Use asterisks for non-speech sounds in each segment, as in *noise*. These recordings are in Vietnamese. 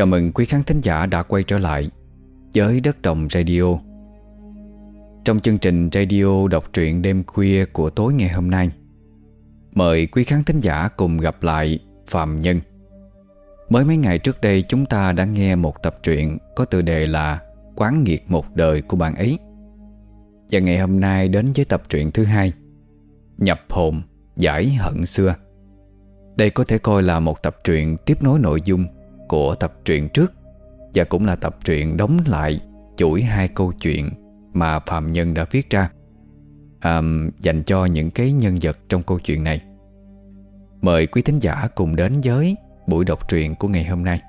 Chào mừng quý khán thính giả đã quay trở lại với Đất Đồng Radio. Trong chương trình radio đọc truyện đêm khuya của tối ngày hôm nay Mời quý khán thính giả cùng gặp lại Phạm Nhân. Mới mấy ngày trước đây chúng ta đã nghe một tập truyện có tựa đề là Quán nghiệt một đời của bạn ấy. Và ngày hôm nay đến với tập truyện thứ hai Nhập hồn, giải hận xưa. Đây có thể coi là một tập truyện tiếp nối nội dung của tập truyện trước Và cũng là tập truyện đóng lại chuỗi hai câu chuyện mà Phạm Nhân đã viết ra à, Dành cho những cái nhân vật trong câu chuyện này. Mời quý thính giả cùng đến với buổi đọc truyện của ngày hôm nay.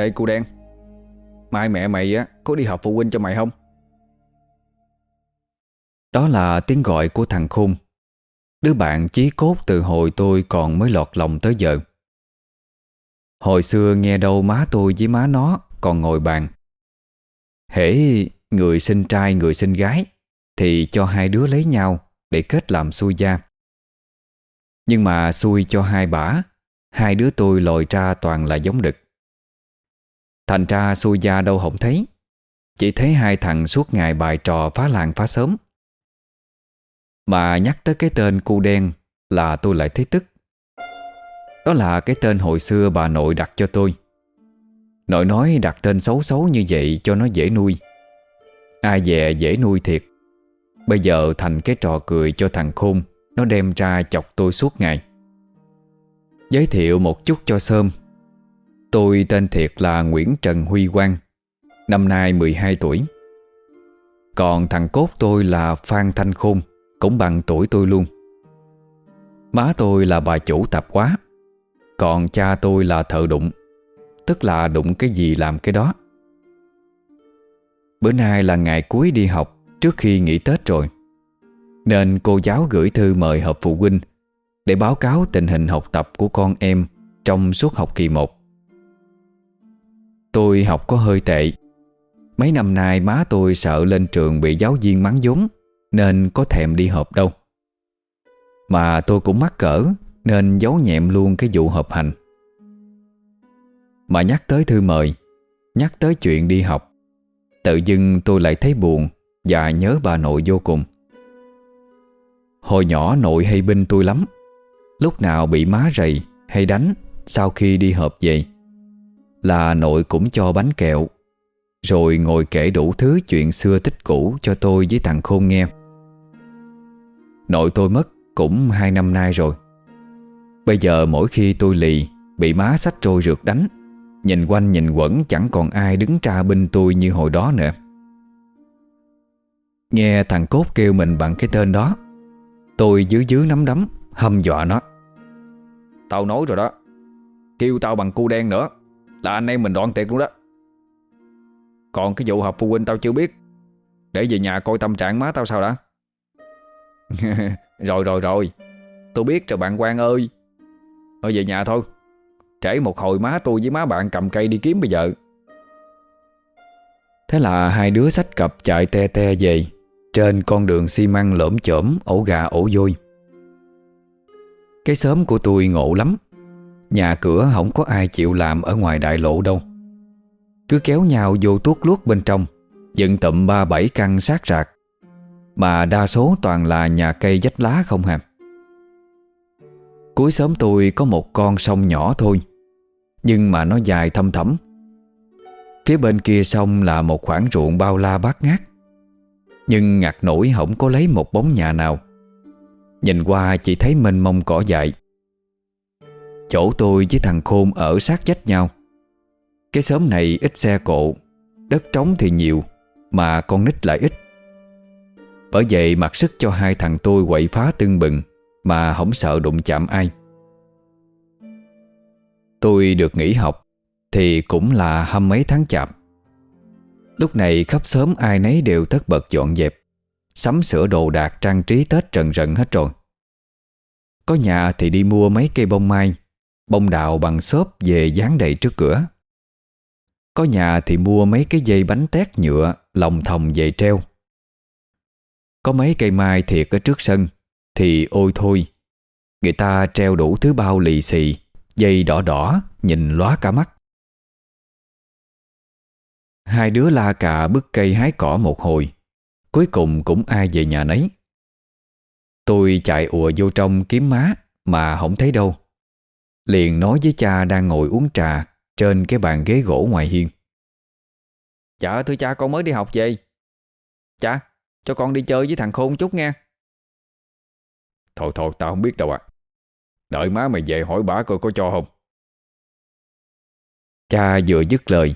Ê, cô đen. Mai mẹ mày á, có đi học phụ huynh cho mày không? Đó là tiếng gọi của thằng Khôn. Đứa bạn chí cốt từ hồi tôi còn mới lọt lòng tới giờ. Hồi xưa nghe đâu má tôi với má nó còn ngồi bàn. Hễ người sinh trai, người sinh gái, Thì cho hai đứa lấy nhau để kết làm xui gia. Nhưng mà xui cho hai bả, Hai đứa tôi lòi ra toàn là giống đực. Thành ra xui gia đâu không thấy. Chỉ thấy hai thằng suốt ngày bài trò phá làng phá sớm Mà nhắc tới cái tên cu đen Là tôi lại thấy tức. Đó là cái tên hồi xưa bà nội đặt cho tôi. Nội nói đặt tên xấu xấu như vậy cho nó dễ nuôi. Ai dè dễ nuôi thiệt. Bây giờ thành cái trò cười cho thằng khôn, Nó đem ra chọc tôi suốt ngày. Giới thiệu một chút cho Sơm. Tôi tên thiệt là Nguyễn Trần Huy Quang, Năm nay 12 tuổi. Còn thằng cốt tôi là Phan Thanh Khôn, Cũng bằng tuổi tôi luôn. Má tôi là bà chủ tạp quá Còn cha tôi là thợ đụng, Tức là đụng cái gì làm cái đó. Bữa nay là ngày cuối đi học Trước khi nghỉ Tết rồi, Nên cô giáo gửi thư mời họp phụ huynh Để báo cáo tình hình học tập của con em Trong suốt học kỳ 1 Tôi học có hơi tệ. Mấy năm nay má tôi sợ lên trường bị giáo viên mắng vốn, Nên có thèm đi họp đâu. Mà tôi cũng mắc cỡ, Nên giấu nhẹm luôn cái vụ họp hành. Mà nhắc tới thư mời, Nhắc tới chuyện đi học, Tự dưng tôi lại thấy buồn Và nhớ bà nội vô cùng. Hồi nhỏ nội hay binh tôi lắm, Lúc nào bị má rầy hay đánh, Sau khi đi họp về là nội cũng cho bánh kẹo. Rồi ngồi kể đủ thứ chuyện xưa tích cũ cho tôi với thằng Khôn nghe. Nội tôi mất cũng hai năm nay rồi. Bây giờ mỗi khi tôi lì, Bị má sách trôi rượt đánh, Nhìn quanh nhìn quẩn chẳng còn ai đứng tra binh tôi như hồi đó nữa. Nghe thằng Cốt kêu mình bằng cái tên đó, Tôi dưới dưới nắm đấm Hâm dọa nó. Tao nói rồi đó, Kêu tao bằng cu đen nữa là anh em mình đoạn tiệt luôn đó. Còn cái vụ họp phụ huynh tao chưa biết. Để về nhà coi tâm trạng má tao sao đã. *laughs* Rồi rồi rồi. Tôi biết rồi bạn quan ơi. Thôi về nhà thôi. Trễ một hồi má tôi với má bạn cầm cây đi kiếm bây giờ. Thế là hai đứa sách cặp chạy te te về. Trên con đường xi măng lởm chởm ổ gà ổ vôi Cái xóm của tôi ngộ lắm. Nhà cửa không có ai chịu làm Ở ngoài đại lộ đâu. Cứ kéo nhau vô tuốt luốt bên trong, Dựng tụm ba bảy căn sát rạc. Mà đa số toàn là nhà cây dách lá không hàm. Cuối sớm tôi có một con sông nhỏ thôi, Nhưng mà nó dài thâm thẳm. Phía bên kia sông là một khoảng ruộng bao la bát ngát, Nhưng ngặt nổi không có lấy một bóng nhà nào. Nhìn qua chỉ thấy mênh mông cỏ dại. Chỗ tôi với thằng Khôn ở sát vách nhau. Cái xóm này ít xe cộ, Đất trống thì nhiều, Mà con nít lại ít. Bởi vậy mặc sức cho hai thằng tôi quậy phá tưng bừng, Mà không sợ đụng chạm ai. Tôi được nghỉ học, Thì cũng là hăm mấy tháng chạp. Lúc này khắp xóm ai nấy đều tất bật dọn dẹp, Sắm sửa đồ đạc trang trí Tết trần rần hết rồi. Có nhà thì đi mua mấy cây bông mai Bông đào bằng xốp về dán đầy trước cửa. Có nhà thì mua mấy cái dây bánh tét nhựa, Lòng thòng về treo. Có mấy cây mai thiệt ở trước sân, Thì ôi thôi. Người ta treo đủ thứ bao lì xì, Dây đỏ đỏ, Nhìn lóa cả mắt. Hai đứa la cà bức cây hái cỏ một hồi, Cuối cùng cũng ai về nhà nấy. Tôi chạy ùa vô trong kiếm má Mà không thấy đâu. Liền nói với cha đang ngồi uống trà Trên cái bàn ghế gỗ ngoài hiên. Dạ thưa cha con mới đi học về. Cha cho con đi chơi với thằng Khôn chút nghe Thôi thôi tao không biết đâu à Đợi má mày về hỏi bà coi có cho không. Cha vừa dứt lời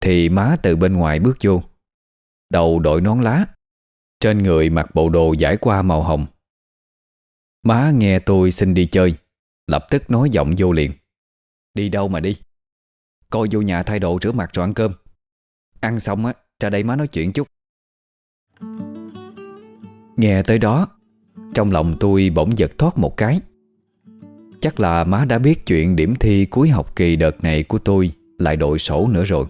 Thì má từ bên ngoài bước vô Đầu đội nón lá Trên người mặc bộ đồ giải qua màu hồng. Má nghe tôi xin đi chơi Lập tức nói giọng vô liền. Đi đâu mà đi? Coi vô nhà thay đồ rửa mặt rồi ăn cơm. Ăn xong á, Ra đây má nói chuyện chút. Nghe tới đó, Trong lòng tôi bỗng giật thoát một cái. Chắc là má đã biết chuyện điểm thi cuối học kỳ đợt này của tôi Lại đội sổ nữa rồi.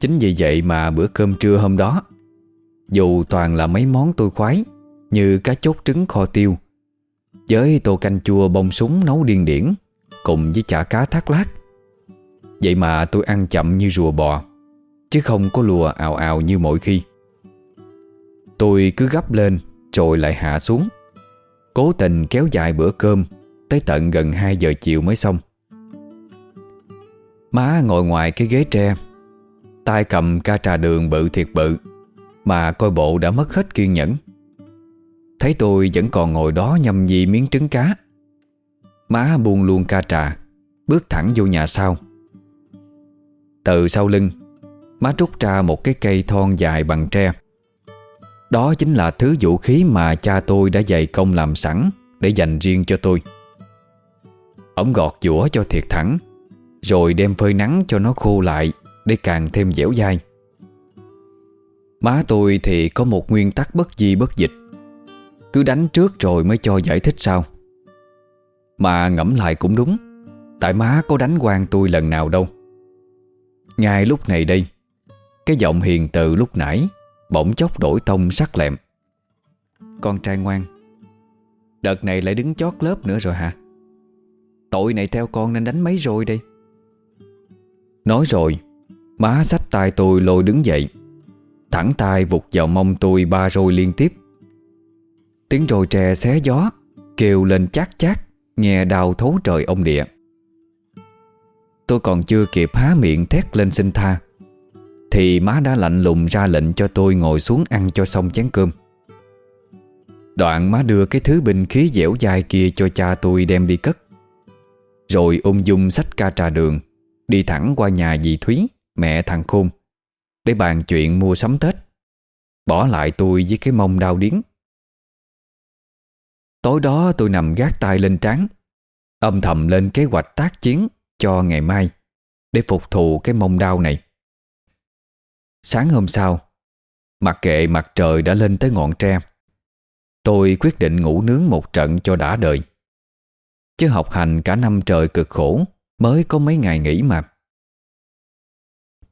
Chính vì vậy mà bữa cơm trưa hôm đó, Dù toàn là mấy món tôi khoái Như cá chốt trứng kho tiêu với tô canh chua bông súng nấu điên điển, Cùng với chả cá thác lát Vậy mà tôi ăn chậm như rùa bò, Chứ không có lùa ào ào như mỗi khi. Tôi cứ gấp lên, Rồi lại hạ xuống, Cố tình kéo dài bữa cơm Tới tận gần 2 giờ chiều mới xong. Má ngồi ngoài cái ghế tre, tay cầm ca trà đường bự thiệt bự, Mà coi bộ đã mất hết kiên nhẫn. Thấy tôi vẫn còn ngồi đó nhâm nhi miếng trứng cá. Má buông luôn ca trà, Bước thẳng vô nhà sau. Từ sau lưng, Má rút ra một cái cây thon dài bằng tre. Đó chính là thứ vũ khí mà cha tôi đã dày công làm sẵn Để dành riêng cho tôi. Ông gọt dũa cho thiệt thẳng, Rồi đem phơi nắng cho nó khô lại Để càng thêm dẻo dai. Má tôi thì có một nguyên tắc bất di bất dịch. Cứ đánh trước rồi mới cho giải thích sau Mà ngẫm lại cũng đúng. Tại má có đánh quan tôi lần nào đâu. Ngay lúc này đây, Cái giọng hiền từ lúc nãy Bỗng chốc đổi tông sắc lẹm. Con trai ngoan, Đợt này lại đứng chót lớp nữa rồi hả? Tội này theo con nên đánh mấy rồi đây? Nói rồi, Má xách tay tôi lôi đứng dậy. Thẳng tay vụt vào mông tôi ba rồi liên tiếp. Tiếng rồi tre xé gió, Kêu lên chát chát, Nghe đau thấu trời ông địa. Tôi còn chưa kịp há miệng thét lên xin tha, Thì má đã lạnh lùng ra lệnh cho tôi ngồi xuống ăn cho xong chén cơm. Đoạn má đưa cái thứ binh khí dẻo dai kia cho cha tôi đem đi cất, Rồi ung dung sách ca trà đường, Đi thẳng qua nhà dì Thúy, Mẹ thằng Khôn, Để bàn chuyện mua sắm Tết. Bỏ lại tôi với cái mông đau điếng. Tối đó tôi nằm gác tay lên trán, Âm thầm lên kế hoạch tác chiến Cho ngày mai Để phục thù cái mông đau này. Sáng hôm sau, Mặc kệ mặt trời đã lên tới ngọn tre, Tôi quyết định ngủ nướng một trận cho đã đời. Chứ học hành cả năm trời cực khổ Mới có mấy ngày nghỉ mà.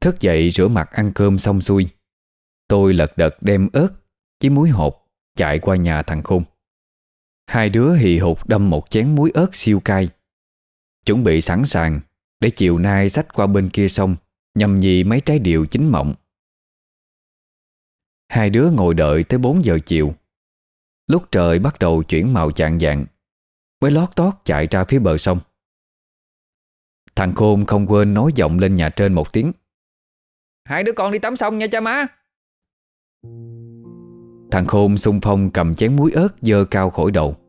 Thức dậy rửa mặt ăn cơm xong xuôi, Tôi lật đật đem ớt Với muối hộp Chạy qua nhà thằng khung. Hai đứa hì hục đâm một chén muối ớt siêu cay. Chuẩn bị sẵn sàng Để chiều nay xách qua bên kia sông Nhằm nhì mấy trái điều chín mọng. Hai đứa ngồi đợi tới 4 giờ chiều. Lúc trời bắt đầu chuyển màu chạng dạng Mới lót tót chạy ra phía bờ sông. Thằng Khôn không quên nói giọng lên nhà trên một tiếng. Hai đứa con đi tắm xong nha cha má. Thằng Khôn xung phong cầm chén muối ớt dơ cao khỏi đầu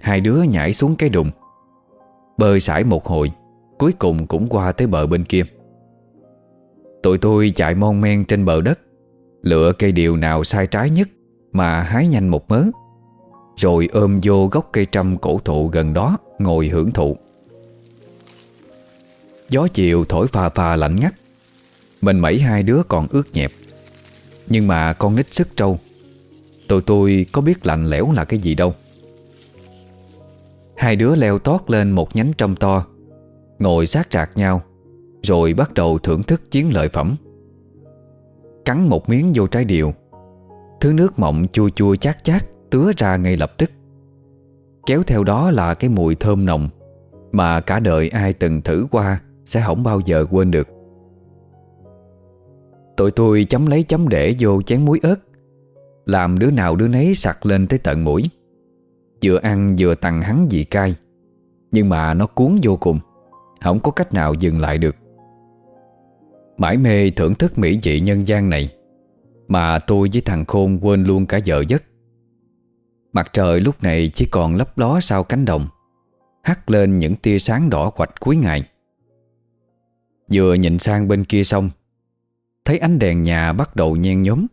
Hai đứa nhảy xuống cái đụng Bơi sải một hồi, Cuối cùng cũng qua tới bờ bên kia. Tụi tôi chạy mon men trên bờ đất, Lựa cây điều nào sai trái nhất Mà hái nhanh một mớ, Rồi ôm vô gốc cây trăm cổ thụ gần đó Ngồi hưởng thụ. Gió chiều thổi phà phà lạnh ngắt Mình mẩy hai đứa còn ướt nhẹp. Nhưng mà con nít sức trâu, Tụi tôi có biết lạnh lẽo là cái gì đâu. Hai đứa leo tót lên một nhánh trong to, Ngồi sát rạc nhau, Rồi bắt đầu thưởng thức chiến lợi phẩm. Cắn một miếng vô trái điều Thứ nước mọng chua chua chát chát Tứa ra ngay lập tức. Kéo theo đó là cái mùi thơm nồng Mà cả đời ai từng thử qua Sẽ không bao giờ quên được. Tụi tôi chấm lấy chấm để vô chén muối ớt, Làm đứa nào đứa nấy sặc lên tới tận mũi. Vừa ăn vừa tặng hắn vị cay. Nhưng mà nó cuốn vô cùng, Không có cách nào dừng lại được. Mãi mê thưởng thức mỹ vị nhân gian này, Mà tôi với thằng Khôn quên luôn cả vợ giấc. Mặt trời lúc này chỉ còn lấp ló sau cánh đồng, Hắt lên những tia sáng đỏ quạch cuối ngày. Vừa nhìn sang bên kia sông, Thấy ánh đèn nhà bắt đầu nhen nhóm.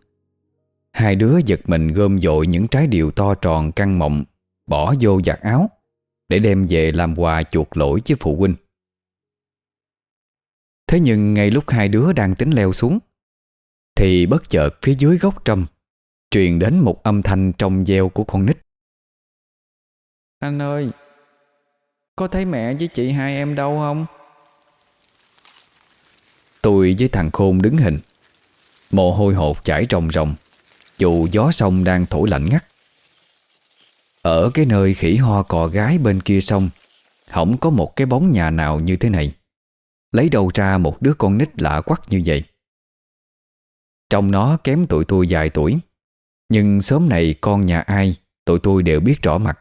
Hai đứa giật mình gom dội những trái điều to tròn căng mọng Bỏ vô giặt áo Để đem về làm quà chuột lỗi với phụ huynh. Thế nhưng ngay lúc hai đứa đang tính leo xuống Thì bất chợt phía dưới gốc trâm Truyền đến một âm thanh trong gieo của con nít. Anh ơi Có thấy mẹ với chị hai em đâu không? Tôi với thằng Khôn đứng hình Mồ hôi hột chảy ròng ròng Dù gió sông đang thổi lạnh ngắt ở cái nơi khỉ ho cò gái bên kia sông, Không có một cái bóng nhà nào như thế này. Lấy đầu ra một đứa con nít lạ quắc như vậy. Trong nó kém tụi tôi vài tuổi, Nhưng sớm này con nhà ai, Tụi tôi đều biết rõ mặt.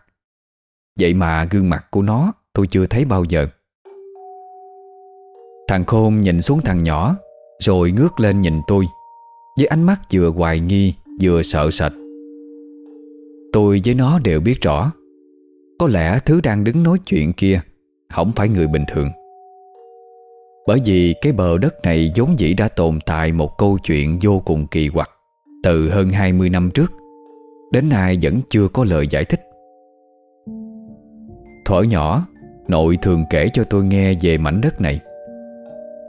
Vậy mà gương mặt của nó Tôi chưa thấy bao giờ. Thằng Khôn nhìn xuống thằng nhỏ, Rồi ngước lên nhìn tôi, Với ánh mắt vừa hoài nghi, Vừa sợ sệt. Tôi với nó đều biết rõ. Có lẽ thứ đang đứng nói chuyện kia Không phải người bình thường. Bởi vì cái bờ đất này vốn dĩ đã tồn tại một câu chuyện vô cùng kỳ quặc Từ hơn 20 năm trước, Đến nay vẫn chưa có lời giải thích. Thuở nhỏ, Nội thường kể cho tôi nghe về mảnh đất này.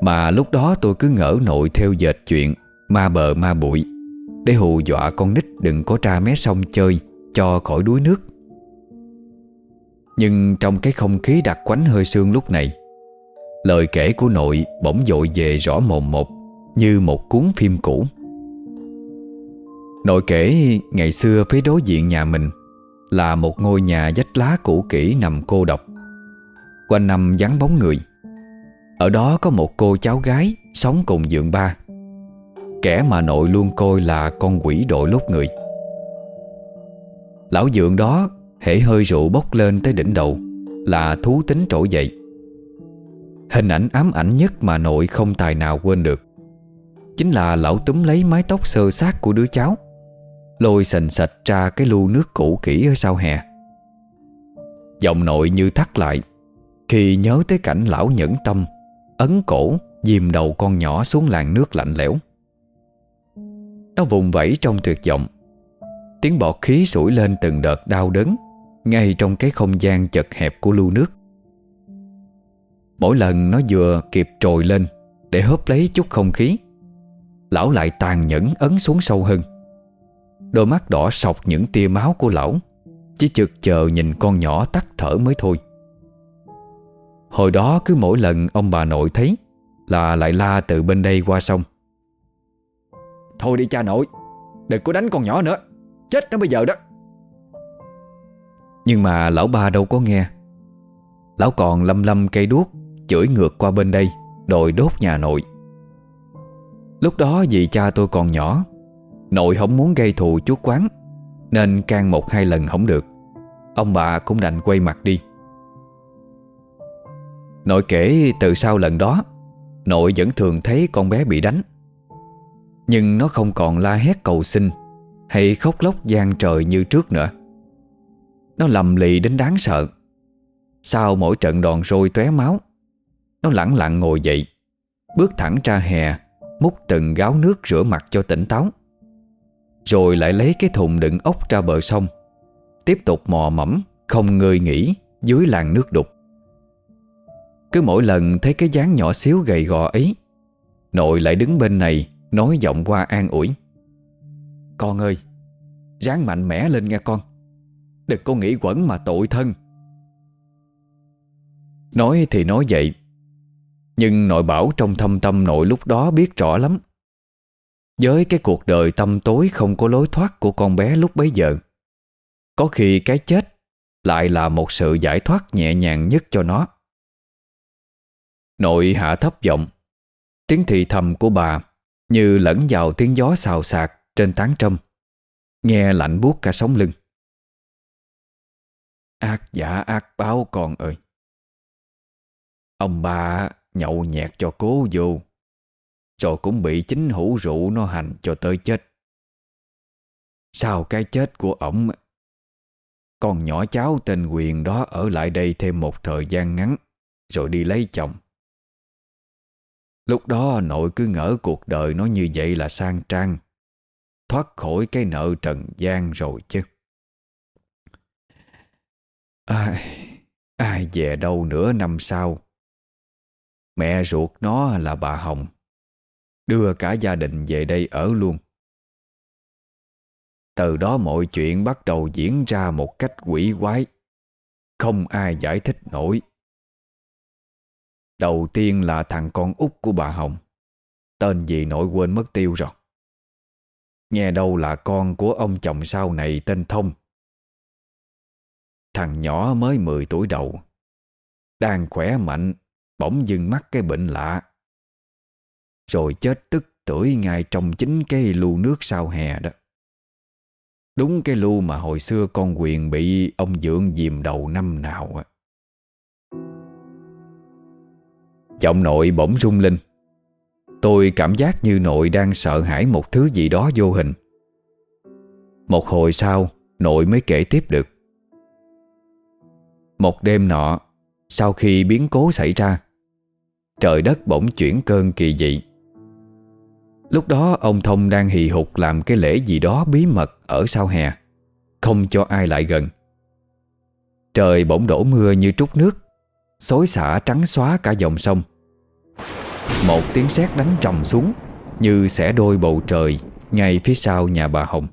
Mà lúc đó tôi cứ ngỡ nội theo dệt chuyện Ma bờ ma bụi, Để hù dọa con nít đừng có ra mé sông chơi. Cho khỏi đuối nước. Nhưng trong cái không khí đặc quánh hơi sương lúc này, Lời kể của nội bỗng dội về rõ mồm một Như một cuốn phim cũ. Nội kể ngày xưa phía đối diện nhà mình Là một ngôi nhà dách lá cũ kỹ nằm cô độc. Quanh năm vắng bóng người, Ở đó có một cô cháu gái Sống cùng dượng ba. Kẻ mà nội luôn coi là con quỷ đội lốt người. Lão dượng đó Hễ hơi rượu bốc lên tới đỉnh đầu, Là thú tính trỗi dậy. Hình ảnh ám ảnh nhất mà nội không tài nào quên được, Chính là lão túm lấy mái tóc sơ sát của đứa cháu, Lôi sành sạch ra cái lu nước cũ kỹ ở sau hè. Giọng nội như thắt lại, Khi nhớ tới cảnh lão nhẫn tâm, Ấn cổ Dìm đầu con nhỏ xuống làn nước lạnh lẽo. Nó vùng vẫy trong tuyệt vọng Tiếng bọt khí sủi lên từng đợt đau đớn, Ngay trong cái không gian chật hẹp của lưu nước. Mỗi lần nó vừa kịp trồi lên Để hớp lấy chút không khí, Lão lại tàn nhẫn ấn xuống sâu hơn. Đôi mắt đỏ sọc những tia máu của lão, Chỉ chực chờ nhìn con nhỏ tắt thở mới thôi. Hồi đó cứ mỗi lần ông bà nội thấy Là lại la từ bên đây qua sông. Thôi đi cha nội, Đừng có đánh con nhỏ nữa. Chết nó bây giờ đó. Nhưng mà lão ba đâu có nghe. Lão còn lâm lâm cây đuốc Chửi ngược qua bên đây, Đòi đốt nhà nội. Lúc đó vì cha tôi còn nhỏ, Nội không muốn gây thù chút quán, Nên can một hai lần không được. Ông bà cũng đành quay mặt đi. Nội kể từ sau lần đó, Nội vẫn thường thấy con bé bị đánh. Nhưng nó không còn la hét cầu xin. Hay khóc lóc gian trời như trước nữa. Nó lầm lì đến đáng sợ. Sau mỗi trận đòn roi tóe máu, Nó lẳng lặng ngồi dậy, Bước thẳng ra hè, Múc từng gáo nước rửa mặt cho tỉnh táo. Rồi lại lấy cái thùng đựng ốc ra bờ sông, Tiếp tục mò mẫm, Không ngơi nghỉ dưới làn nước đục. Cứ mỗi lần thấy cái dáng nhỏ xíu gầy gò ấy, Nội lại đứng bên này, Nói giọng qua an ủi. Con ơi, Ráng mạnh mẽ lên nghe con. Đừng có nghĩ quẩn mà tội thân. Nói thì nói vậy, Nhưng nội bảo trong thâm tâm nội lúc đó biết rõ lắm. Với cái cuộc đời tâm tối không có lối thoát của con bé lúc bấy giờ, Có khi cái chết lại là một sự giải thoát nhẹ nhàng nhất cho nó. Nội hạ thấp giọng, Tiếng thì thầm của bà Như lẫn vào tiếng gió xào xạc. Trên tán trâm, Nghe lạnh buốt cả sống lưng. Ác giả ác báo con ơi. Ông ba nhậu nhẹt cho cố vô, Rồi cũng bị chính hữu rượu nó hành cho tới chết. Sau cái chết của ổng, Con nhỏ cháu tên Quyền đó ở lại đây thêm một thời gian ngắn, Rồi đi lấy chồng. Lúc đó nội cứ ngỡ cuộc đời nó như vậy là sang trang. Thoát khỏi cái nợ trần gian rồi chứ. Ai, ai về đâu nữa năm sau? Mẹ ruột nó là bà Hồng. Đưa cả gia đình về đây ở luôn. Từ đó mọi chuyện bắt đầu diễn ra một cách quỷ quái. Không ai giải thích nổi. Đầu tiên là thằng con út của bà Hồng. Tên gì nội quên mất tiêu rồi. Nghe đâu là con của ông chồng sau này tên Thông. Thằng nhỏ mới 10 tuổi đầu. Đang khỏe mạnh, Bỗng dưng mắc cái bệnh lạ. Rồi chết tức tuổi ngay trong chính cái lu nước sau hè đó. Đúng cái lu mà hồi xưa con quyền bị ông dưỡng dìm đầu năm nào á. Giọng nội bỗng rung lên. Tôi cảm giác như nội đang sợ hãi một thứ gì đó vô hình. Một hồi sau, Nội mới kể tiếp được. Một đêm nọ, Sau khi biến cố xảy ra, Trời đất bỗng chuyển cơn kỳ dị. Lúc đó, ông Thông đang hì hục làm cái lễ gì đó bí mật ở sau hè, Không cho ai lại gần. Trời bỗng đổ mưa như trút nước, Xối xả trắng xóa cả dòng sông. Một tiếng sét đánh trầm xuống, Như xẻ đôi bầu trời Ngay phía sau nhà bà Hồng.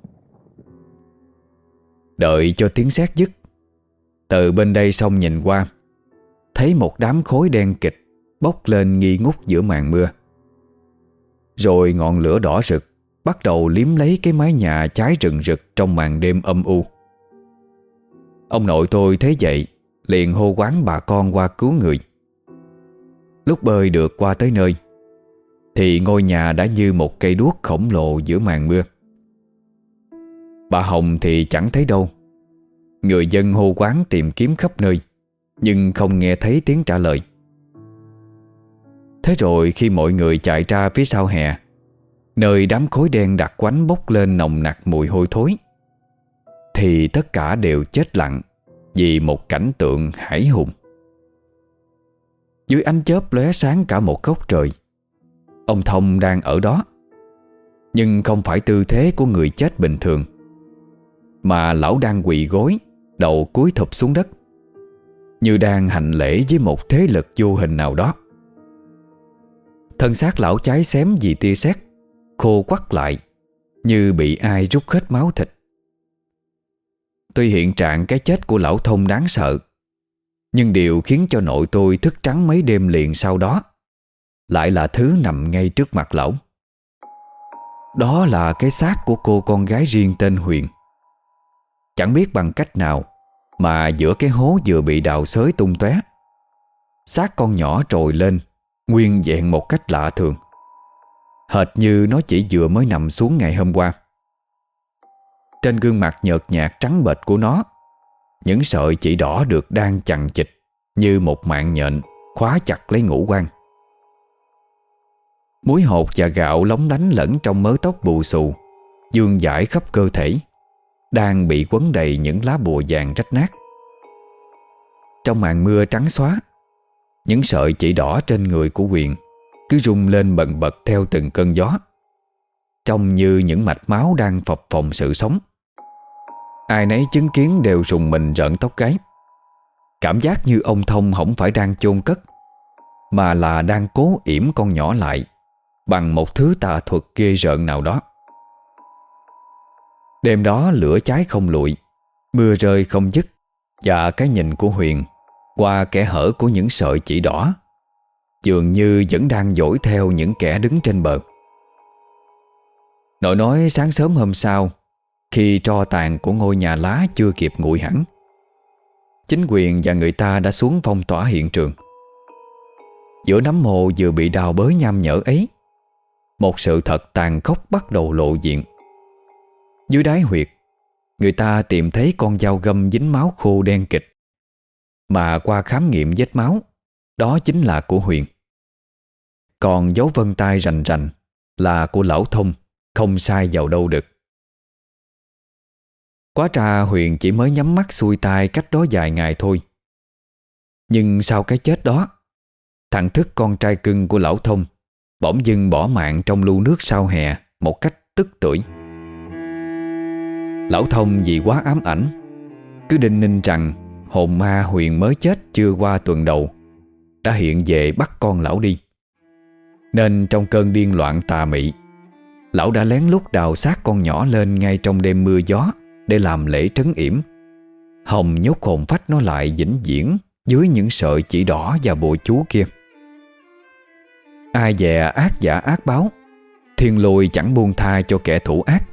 Đợi cho tiếng sét dứt, Từ bên đây sông nhìn qua, Thấy một đám khối đen kịch Bốc lên nghi ngút giữa màn mưa. Rồi ngọn lửa đỏ rực Bắt đầu liếm lấy cái mái nhà cháy rừng rực Trong màn đêm âm u. Ông nội tôi thấy vậy, Liền hô quán bà con qua cứu người. Lúc bơi được qua tới nơi, Thì ngôi nhà đã như một cây đuốc khổng lồ giữa màn mưa. Bà Hồng thì chẳng thấy đâu. Người dân hô quán tìm kiếm khắp nơi, Nhưng không nghe thấy tiếng trả lời. Thế rồi khi mọi người chạy ra phía sau hè, Nơi đám khối đen đặc quánh bốc lên nồng nặc mùi hôi thối, Thì tất cả đều chết lặng Vì một cảnh tượng hải hùng. Dưới ánh chớp lóe sáng cả một góc trời. Ông Thông đang ở đó. Nhưng không phải tư thế của người chết bình thường, Mà lão đang quỳ gối, Đầu cúi thụp xuống đất, Như đang hành lễ với một thế lực vô hình nào đó. Thân xác lão cháy xém vì tia sét, Khô quắt lại, Như bị ai rút hết máu thịt. Tuy hiện trạng cái chết của lão thông đáng sợ nhưng điều khiến cho nội tôi thức trắng mấy đêm liền sau đó Lại là thứ nằm ngay trước mặt lão. Đó là cái xác của cô con gái riêng tên Huyền. Chẳng biết bằng cách nào Mà giữa cái hố vừa bị đào xới tung tóe, xác con nhỏ trồi lên, Nguyên vẹn một cách lạ thường. Hệt như nó chỉ vừa mới nằm xuống ngày hôm qua. Trên gương mặt nhợt nhạt trắng bệch của nó những sợi chỉ đỏ được đang chằng chịch Như một mạng nhện Khóa chặt lấy ngũ quan. Muối hột và gạo lóng lánh lẫn trong mớ tóc bù xù, Dương dải khắp cơ thể, Đang bị quấn đầy những lá bùa vàng rách nát. Trong màn mưa trắng xóa, những sợi chỉ đỏ trên người của Quyền Cứ rung lên bần bật theo từng cơn gió, Trông như những mạch máu đang phập phồng sự sống. Ai nấy chứng kiến đều rùng mình rợn tóc gáy. Cảm giác như ông Thông không phải đang chôn cất, Mà là đang cố yểm con nhỏ lại Bằng một thứ tà thuật ghê rợn nào đó. Đêm đó lửa cháy không lụi, Mưa rơi không dứt, Và cái nhìn của Huyền qua kẻ hở của những sợi chỉ đỏ Dường như vẫn đang dỗi theo những kẻ đứng trên bờ. Nội nói sáng sớm hôm sau khi tro tàn của ngôi nhà lá chưa kịp nguội hẳn. Chính quyền và người ta đã xuống phong tỏa hiện trường. Giữa nấm mồ vừa bị đào bới nham nhở ấy, Một sự thật tàn khốc bắt đầu lộ diện. Dưới đáy huyệt, Người ta tìm thấy con dao găm dính máu khô đen kịch. Mà qua khám nghiệm vết máu, Đó chính là của Huyền. Còn dấu vân tay rành rành Là của lão thông, Không sai vào đâu được. Quá trà Huyền chỉ mới nhắm mắt xuôi tay cách đó vài ngày thôi. Nhưng sau cái chết đó Thằng thức con trai cưng của lão thông Bỗng dưng bỏ mạng trong lưu nước sau hè Một cách tức tuổi Lão thông vì quá ám ảnh, Cứ đinh ninh rằng Hồn ma huyền mới chết chưa qua tuần đầu, Đã hiện về bắt con lão đi. Nên trong cơn điên loạn tà mị, Lão đã lén lút đào xác con nhỏ lên Ngay trong đêm mưa gió. Để làm lễ trấn yểm. Hồng nhốt hồn phách nó lại vĩnh viễn Dưới những sợi chỉ đỏ và bộ chú kia. Ai dè ác giả ác báo, Thiên lôi chẳng buông tha cho kẻ thủ ác.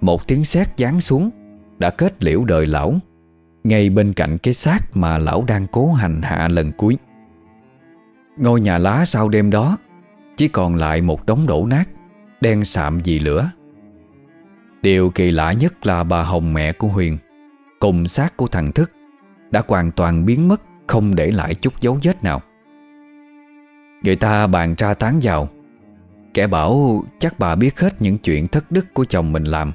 Một tiếng sét giáng xuống, Đã kết liễu đời lão, Ngay bên cạnh cái xác mà lão đang cố hành hạ lần cuối. Ngôi nhà lá sau đêm đó, Chỉ còn lại một đống đổ nát, Đen sạm vì lửa. Điều kỳ lạ nhất là bà Hồng mẹ của Huyền. Cùng xác của thằng Thức Đã hoàn toàn biến mất, Không để lại chút dấu vết nào. Người ta bàn tra tán vào. Kẻ bảo chắc bà biết hết những chuyện thất đức của chồng mình làm,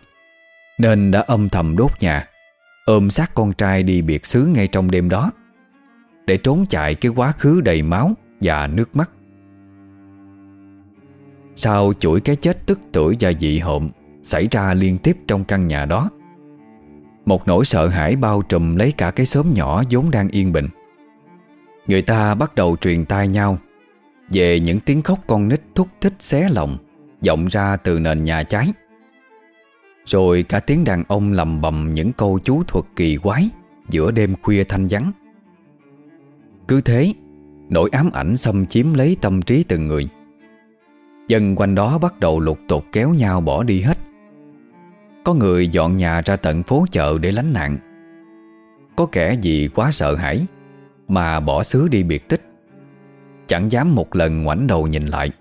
Nên đã âm thầm đốt nhà, Ôm xác con trai đi biệt xứ ngay trong đêm đó, Để trốn chạy cái quá khứ đầy máu và nước mắt. Sau chuỗi cái chết tức tuổi và dị hộm Xảy ra liên tiếp trong căn nhà đó Một nỗi sợ hãi bao trùm lấy cả cái xóm nhỏ vốn đang yên bình Người ta bắt đầu truyền tai nhau về những tiếng khóc con nít thúc thích xé lòng vọng ra từ nền nhà cháy. Rồi cả tiếng đàn ông lầm bầm những câu chú thuật kỳ quái giữa đêm khuya thanh vắng. Cứ thế, nỗi ám ảnh xâm chiếm lấy tâm trí từng người. Dân quanh đó bắt đầu lục tục kéo nhau bỏ đi hết. Có người dọn nhà ra tận phố chợ để lánh nạn. Có kẻ gì quá sợ hãi mà bỏ xứ đi biệt tích. Chẳng dám một lần ngoảnh đầu nhìn lại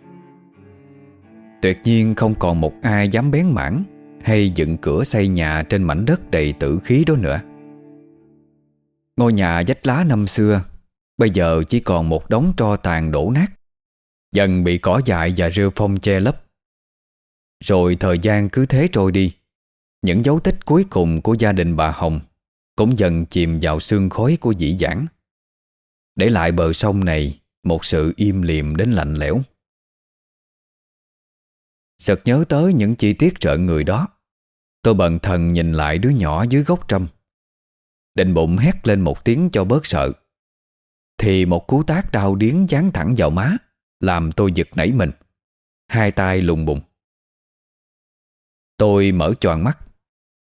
Tuyệt nhiên không còn một ai dám bén mảng Hay dựng cửa xây nhà trên mảnh đất đầy tử khí đó nữa Ngôi nhà dách lá năm xưa Bây giờ chỉ còn một đống tro tàn đổ nát, Dần bị cỏ dại và rêu phong che lấp Rồi thời gian cứ thế trôi đi những dấu tích cuối cùng của gia đình bà Hồng Cũng dần chìm vào xương khói của dĩ dãn Để lại bờ sông này một sự im liềm đến lạnh lẽo. Sợt nhớ tới những chi tiết trợ người đó, Tôi bận thần nhìn lại đứa nhỏ dưới gốc trâm. Định bụng hét lên một tiếng cho bớt sợ. Thì một cú tác đau điếng dán thẳng vào má, Làm tôi giật nảy mình. Hai tay lùng bụng Tôi mở choàng mắt.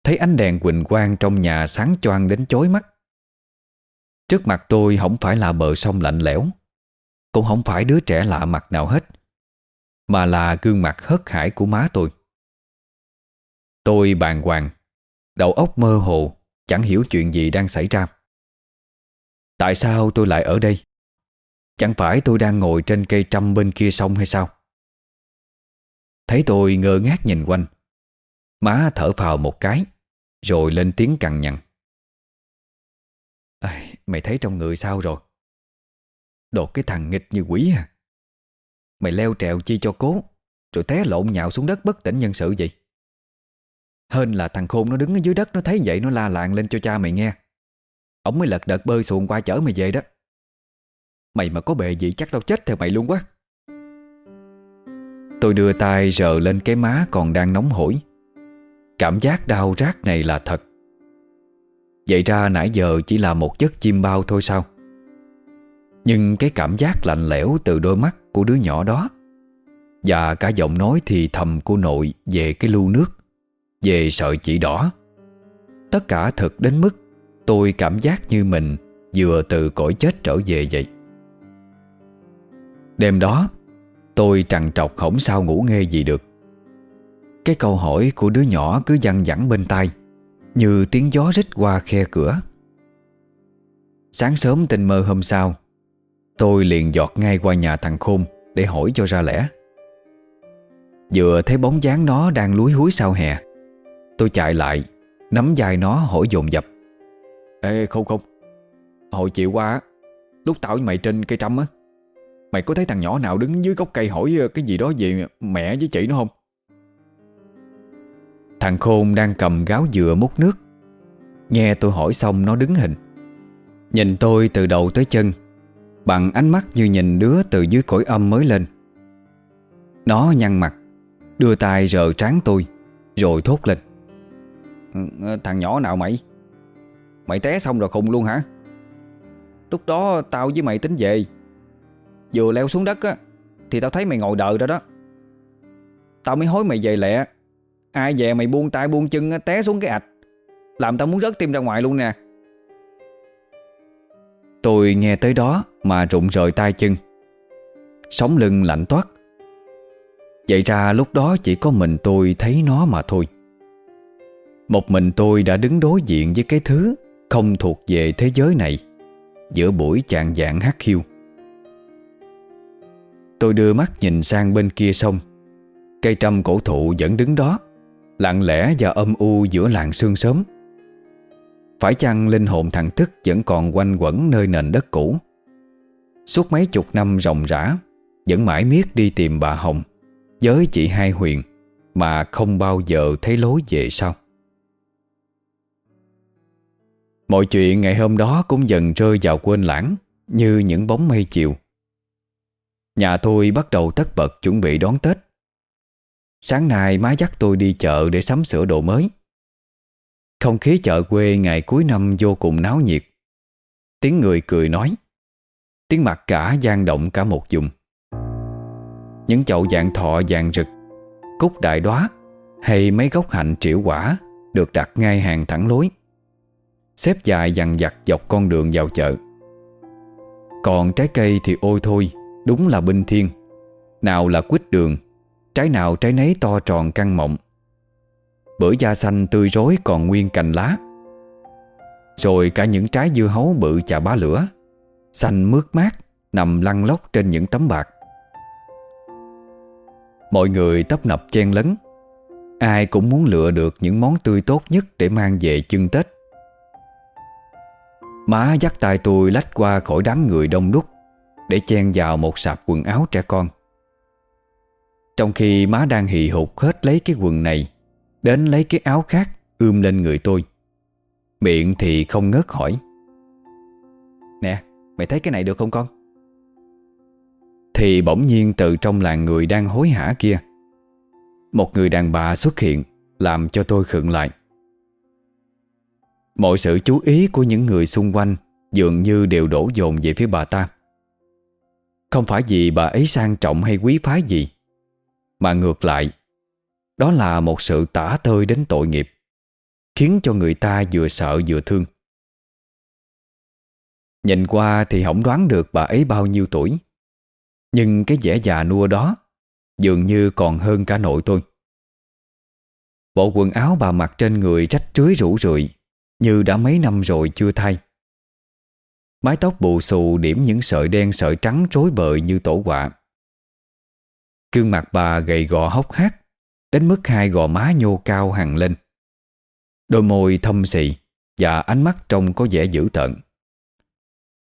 Thấy ánh đèn quỳnh quang trong nhà sáng choang đến chói mắt. Trước mặt tôi không phải là bờ sông lạnh lẽo, cũng không phải đứa trẻ lạ mặt nào hết, Mà là gương mặt hớt hải của má tôi. Tôi bàng hoàng, Đầu óc mơ hồ, Chẳng hiểu chuyện gì đang xảy ra. Tại sao tôi lại ở đây? Chẳng phải tôi đang ngồi trên cây trăm bên kia sông hay sao? Thấy tôi ngơ ngác nhìn quanh, Má thở phào một cái. Rồi lên tiếng cằn nhằn. À, Mày thấy trong người sao rồi? Đột cái thằng nghịch như quỷ à. Mày leo trèo chi cho cố Rồi té lộn nhạo xuống đất bất tỉnh nhân sự vậy. Hên là thằng khôn nó đứng ở dưới đất Nó thấy vậy nó la làng lên cho cha mày nghe. Ông mới lật đật bơi xuồng qua chở mày về đó. Mày mà có bề gì chắc tao chết theo mày luôn quá. Tôi đưa tay rờ lên cái má còn đang nóng hổi. Cảm giác đau rát này là thật. Vậy ra nãy giờ chỉ là một giấc chim bao thôi sao? Nhưng cái cảm giác lạnh lẽo từ đôi mắt của đứa nhỏ đó Và cả giọng nói thì thầm của nội về cái lưu nước, Về sợi chỉ đỏ, Tất cả thật đến mức tôi cảm giác như mình vừa từ cõi chết trở về vậy. Đêm đó, Tôi trằn trọc không sao ngủ nghe gì được. Cái câu hỏi của đứa nhỏ cứ dằn dẳng bên tai, Như tiếng gió rít qua khe cửa. Sáng sớm tình mơ hôm sau, Tôi liền giọt ngay qua nhà thằng Khôn Để hỏi cho ra lẽ. Vừa thấy bóng dáng nó đang lúi húi sau hè, Tôi chạy lại, Nắm vai nó hỏi dồn dập. Ê không không Hồi chiều qua Lúc tao với mày trên cây trăm á, Mày có thấy thằng nhỏ nào đứng dưới gốc cây hỏi ờ, Cái gì đó về mẹ với chị nó không? Thằng Khôn đang cầm gáo dừa múc nước. Nghe tôi hỏi xong nó đứng hình. Nhìn tôi từ đầu tới chân, Bằng ánh mắt như nhìn đứa từ dưới cõi âm mới lên. Nó nhăn mặt, Đưa tay rờ trán tôi, Rồi thốt lên. Ừ, ừ, thằng nhỏ nào mày? Mày té xong rồi khùng luôn hả? Lúc đó tao với mày tính về. Vừa leo xuống đất á, Thì tao thấy mày ngồi đợi ra đó. Tao mới hối mày về lẹ. Ai về mày buông tay buông chân té xuống cái ạch. Làm tao muốn rớt tim ra ngoài luôn nè. Tôi nghe tới đó Mà rụng rời tay chân. Sống lưng lạnh toát. Vậy ra lúc đó chỉ có mình tôi thấy nó mà thôi. Một mình tôi đã đứng đối diện với cái thứ Không thuộc về thế giới này, Giữa buổi chạng dạng hát hiu Tôi đưa mắt nhìn sang bên kia sông. Cây trăm cổ thụ vẫn đứng đó. Lặng lẽ và âm u giữa làng sương sớm. Phải chăng linh hồn thằng Thức Vẫn còn quanh quẩn nơi nền đất cũ? Suốt mấy chục năm ròng rã, Vẫn mãi miết đi tìm bà Hồng, Với chị Hai Huyền, Mà không bao giờ thấy lối về sau. Mọi chuyện ngày hôm đó cũng dần rơi vào quên lãng, Như những bóng mây chiều. Nhà tôi bắt đầu tất bật chuẩn bị đón Tết. Sáng nay má dắt tôi đi chợ để sắm sửa đồ mới. Không khí chợ quê ngày cuối năm vô cùng náo nhiệt. Tiếng người cười nói, Tiếng mặt cả gian động cả một vùng. Những chậu dạng thọ dạng rực, Cúc đại đóa Hay mấy gốc hạnh triệu quả Được đặt ngay hàng thẳng lối, Xếp dài dằn dặt dọc con đường vào chợ. Còn trái cây thì ôi thôi, Đúng là binh thiên, Nào là quýt đường Trái nào trái nấy to tròn căng mọng. Bưởi da xanh tươi rối còn nguyên cành lá. Rồi cả những trái dưa hấu bự chà bá lửa, Xanh mướt mát, Nằm lăn lóc trên những tấm bạc. Mọi người tấp nập chen lấn. Ai cũng muốn lựa được những món tươi tốt nhất Để mang về chưng Tết. Má dắt tay tôi lách qua khỏi đám người đông đúc Để chen vào một sạp quần áo trẻ con. Trong khi má đang hì hụt hết lấy cái quần này Đến lấy cái áo khác ươm lên người tôi. Miệng thì không ngớt hỏi. Nè, mày thấy cái này được không con? Thì bỗng nhiên từ trong làng người đang hối hả kia Một người đàn bà xuất hiện Làm cho tôi khựng lại. Mọi sự chú ý của những người xung quanh Dường như đều đổ dồn về phía bà ta. Không phải vì bà ấy sang trọng hay quý phái gì mà ngược lại. Đó là một sự tả tơi đến tội nghiệp, Khiến cho người ta vừa sợ vừa thương. Nhìn qua thì không đoán được bà ấy bao nhiêu tuổi, Nhưng cái vẻ già nua đó Dường như còn hơn cả nội tôi. Bộ quần áo bà mặc trên người rách rưới rủ rượi, như đã mấy năm rồi chưa thay. Mái tóc bù xù điểm những sợi đen sợi trắng rối bời như tổ quạ. Cương mặt bà gầy gò hốc hác, Đến mức hai gò má nhô cao hằng lên. Đôi môi thâm xị Và ánh mắt trông có vẻ dữ tợn.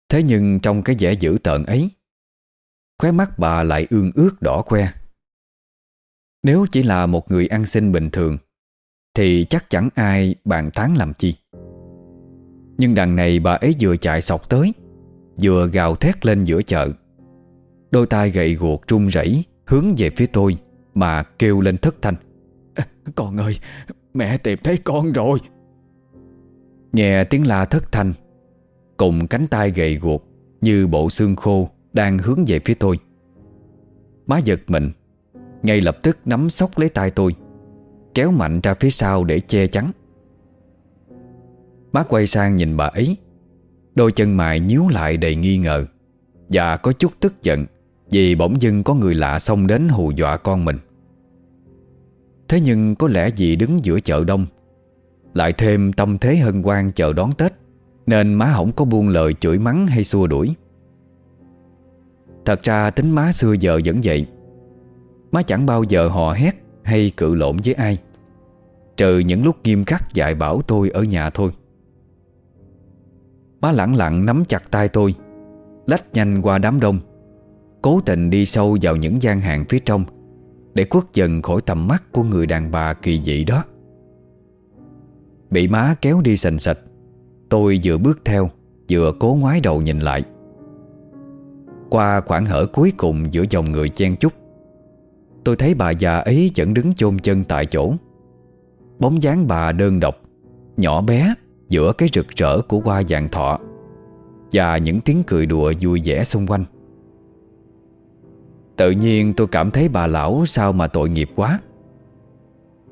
Thế nhưng trong cái vẻ dữ tợn ấy, Khóe mắt bà lại ương ướt đỏ que Nếu chỉ là một người ăn xin bình thường, Thì chắc chẳng ai bàn tán làm chi. Nhưng đằng này bà ấy vừa chạy sọc tới, Vừa gào thét lên giữa chợ. Đôi tay gậy guộc run rẩy Hướng về phía tôi Mà kêu lên thất thanh. *laughs* Con ơi Mẹ tìm thấy con rồi. Nghe tiếng la thất thanh Cùng cánh tay gầy guộc Như bộ xương khô Đang hướng về phía tôi. Má giật mình Ngay lập tức nắm sóc lấy tay tôi Kéo mạnh ra phía sau để che chắn. Má quay sang nhìn bà ấy Đôi chân mày nhíu lại đầy nghi ngờ Và có chút tức giận vì bỗng dưng có người lạ xông đến hù dọa con mình. Thế nhưng có lẽ vì đứng giữa chợ đông, Lại thêm tâm thế hân hoan chờ đón Tết, Nên má không có buông lời chửi mắng hay xua đuổi. Thật ra tính má xưa giờ vẫn vậy. Má chẳng bao giờ hò hét hay cự lộn với ai, Trừ những lúc nghiêm khắc dạy bảo tôi ở nhà thôi. Má lặng lặng nắm chặt tay tôi, Lách nhanh qua đám đông. Cố tình đi sâu vào những gian hàng phía trong Để khuất dần khỏi tầm mắt của người đàn bà kỳ dị đó. Bị má kéo đi sành sạch, Tôi vừa bước theo, Vừa cố ngoái đầu nhìn lại. Qua khoảng hở cuối cùng giữa dòng người chen chúc, Tôi thấy bà già ấy vẫn đứng chôn chân tại chỗ. Bóng dáng bà đơn độc, Nhỏ bé Giữa cái rực rỡ của hoa vàng thọ Và những tiếng cười đùa vui vẻ xung quanh. Tự nhiên tôi cảm thấy bà lão sao mà tội nghiệp quá.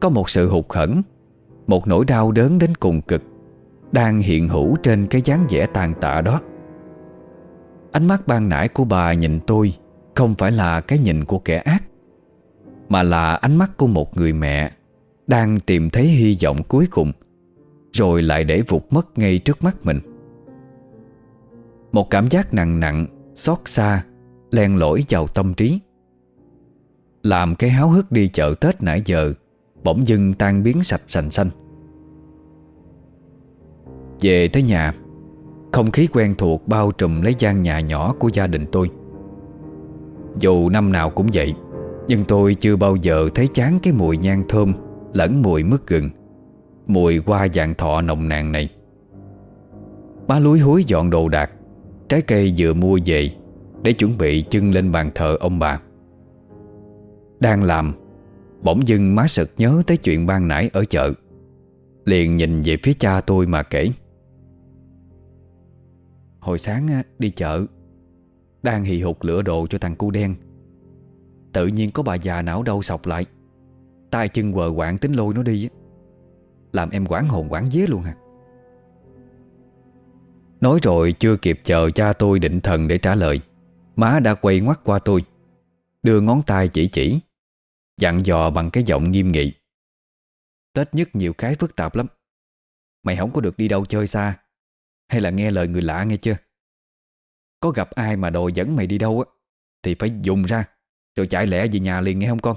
Có một sự hụt hẫng, Một nỗi đau đớn đến cùng cực, Đang hiện hữu trên cái dáng vẻ tàn tạ đó. Ánh mắt ban nãy của bà nhìn tôi Không phải là cái nhìn của kẻ ác, Mà là ánh mắt của một người mẹ Đang tìm thấy hy vọng cuối cùng, Rồi lại để vụt mất ngay trước mắt mình. Một cảm giác nặng nặng Xót xa Len lỏi vào tâm trí. Làm cái háo hức đi chợ Tết nãy giờ, Bỗng dưng tan biến sạch sành xanh. Về tới nhà, Không khí quen thuộc bao trùm lấy gian nhà nhỏ của gia đình tôi. Dù năm nào cũng vậy, Nhưng tôi chưa bao giờ thấy chán cái mùi nhang thơm Lẫn mùi mứt gừng, Mùi hoa dạng thọ nồng nàn này. Má lúi húi dọn đồ đạc, Trái cây vừa mua về để chuẩn bị chân lên bàn thờ ông bà. Đang làm, Bỗng dưng má sực nhớ tới chuyện ban nãy ở chợ. Liền nhìn về phía cha tôi mà kể. Hồi sáng đi chợ, Đang hì hục lửa đồ cho thằng cu đen. Tự nhiên có bà già não đau sọc lại. Tay chân quờ quạng tính lôi nó đi Làm em quảng hồn quảng vía luôn hả Nói rồi chưa kịp chờ cha tôi định thần để trả lời. Má đã quay ngoắt qua tôi. Đưa ngón tay chỉ chỉ, Dặn dò bằng cái giọng nghiêm nghị. Tết nhất nhiều cái phức tạp lắm. Mày không có được đi đâu chơi xa. Hay là nghe lời người lạ nghe chưa? Có gặp ai mà đòi dẫn mày đi đâu á, Thì phải dùng ra, Rồi chạy lẹ về nhà liền nghe không con?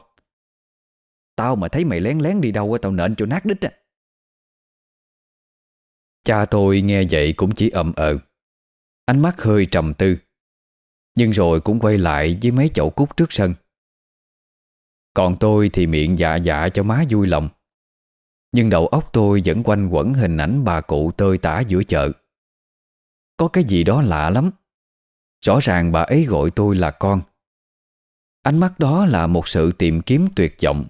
Tao mà thấy mày lén lén đi đâu á, Tao nện cho nát đít á. Cha tôi nghe vậy cũng chỉ ậm ờ. Ánh mắt hơi trầm tư. Nhưng rồi cũng quay lại với mấy chậu cúc trước sân. Còn tôi thì miệng dạ dạ cho má vui lòng. Nhưng đầu óc tôi vẫn quanh quẩn hình ảnh bà cụ tơi tả giữa chợ. Có cái gì đó lạ lắm. Rõ ràng bà ấy gọi tôi là con. Ánh mắt đó là một sự tìm kiếm tuyệt vọng.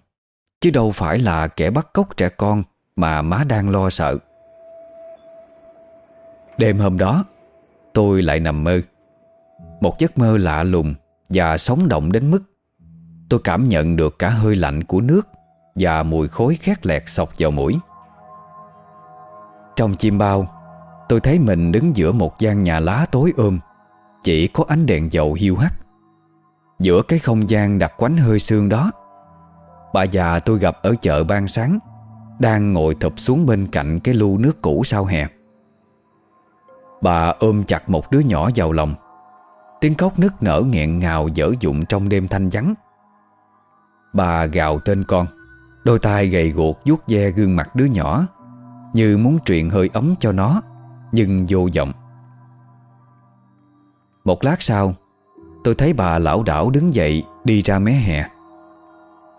Chứ đâu phải là kẻ bắt cóc trẻ con Mà má đang lo sợ. Đêm hôm đó, Tôi lại nằm mơ. Một giấc mơ lạ lùng Và sống động đến mức Tôi cảm nhận được cả hơi lạnh của nước Và mùi khối khét lẹt sọc vào mũi. Trong chim bao, Tôi thấy mình đứng giữa một gian nhà lá tối ôm, Chỉ có ánh đèn dầu hiu hắt. Giữa cái không gian đặc quánh hơi sương đó, Bà già tôi gặp ở chợ ban sáng, Đang ngồi thụp xuống bên cạnh cái lu nước cũ sau hè. Bà ôm chặt một đứa nhỏ vào lòng Tiếng khóc nức nở nghẹn ngào dở dụng trong đêm thanh vắng. Bà gào tên con, Đôi tay gầy guộc vuốt ve gương mặt đứa nhỏ, Như muốn truyền hơi ấm cho nó, Nhưng vô vọng. Một lát sau, Tôi thấy bà lão đảo đứng dậy Đi ra mé hè.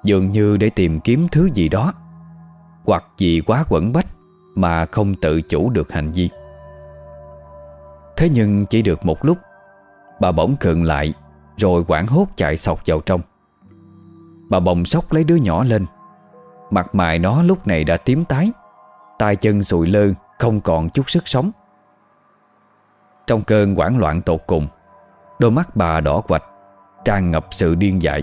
Dường như để tìm kiếm thứ gì đó, Hoặc gì quá quẩn bách Mà không tự chủ được hành vi. Thế nhưng chỉ được một lúc Bà bỗng khựng lại, Rồi quảng hốt chạy sọc vào trong. Bà bồng sóc lấy đứa nhỏ lên. Mặt mày nó lúc này đã tím tái, tay chân sụi lơ, Không còn chút sức sống. Trong cơn hoảng loạn tột cùng, Đôi mắt bà đỏ quạch, Tràn ngập sự điên dại.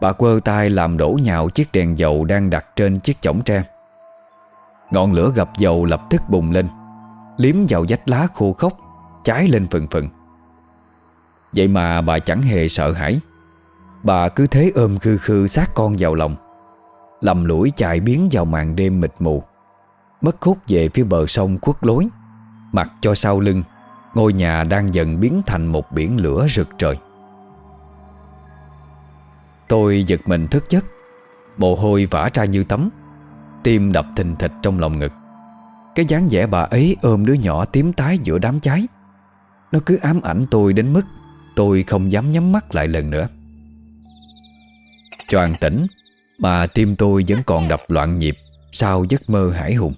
Bà quơ tay làm đổ nhào chiếc đèn dầu Đang đặt trên chiếc chõng tre. Ngọn lửa gặp dầu lập tức bùng lên, Liếm vào vách lá khô khốc, Cháy lên phần phần Vậy mà bà chẳng hề sợ hãi. Bà cứ thế ôm khư khư sát con vào lòng, Lầm lũi chạy biến vào màn đêm mịt mù. Mất khúc về phía bờ sông khuất lối, Mặc cho sau lưng, Ngôi nhà đang dần biến thành một biển lửa rực trời. Tôi giật mình thức giấc, Mồ hôi vã ra như tắm, Tim đập thình thịch trong lòng ngực. Cái dáng vẻ bà ấy ôm đứa nhỏ tím tái giữa đám cháy, Nó cứ ám ảnh tôi đến mức Tôi không dám nhắm mắt lại lần nữa. Choàn tỉnh Mà tim tôi vẫn còn đập loạn nhịp Sau giấc mơ hải hùng.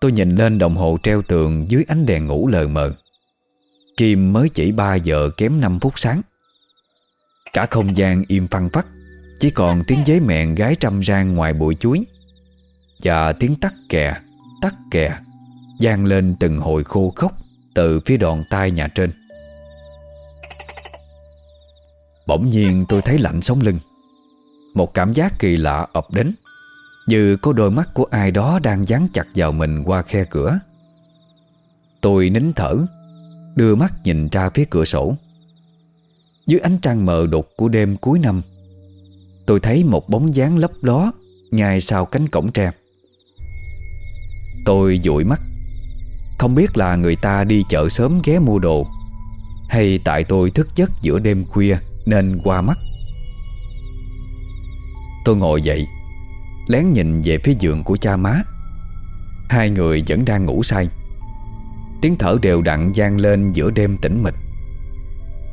Tôi nhìn lên đồng hồ treo tường Dưới ánh đèn ngủ lờ mờ. Kim mới chỉ 3 giờ kém 5 phút sáng. Cả không gian im phăng phắc, Chỉ còn tiếng giấy mẹn gái trăm rang ngoài bụi chuối. Và tiếng tắt kè Tắt kè giang lên từng hồi khô khốc Từ phía đòn tai nhà trên. Bỗng nhiên tôi thấy lạnh sống lưng. Một cảm giác kỳ lạ ập đến, Như có đôi mắt của ai đó đang dán chặt vào mình qua khe cửa. Tôi nín thở, Đưa mắt nhìn ra phía cửa sổ. Dưới ánh trăng mờ đục của đêm cuối năm, Tôi thấy một bóng dáng lấp ló Ngay sau cánh cổng tre. Tôi dụi mắt, Không biết là người ta đi chợ sớm ghé mua đồ, Hay tại tôi thức giấc giữa đêm khuya. Nên qua mắt. Tôi ngồi dậy, Lén nhìn về phía giường của cha má. Hai người vẫn đang ngủ say. Tiếng thở đều đặn gian lên giữa đêm tĩnh mịch.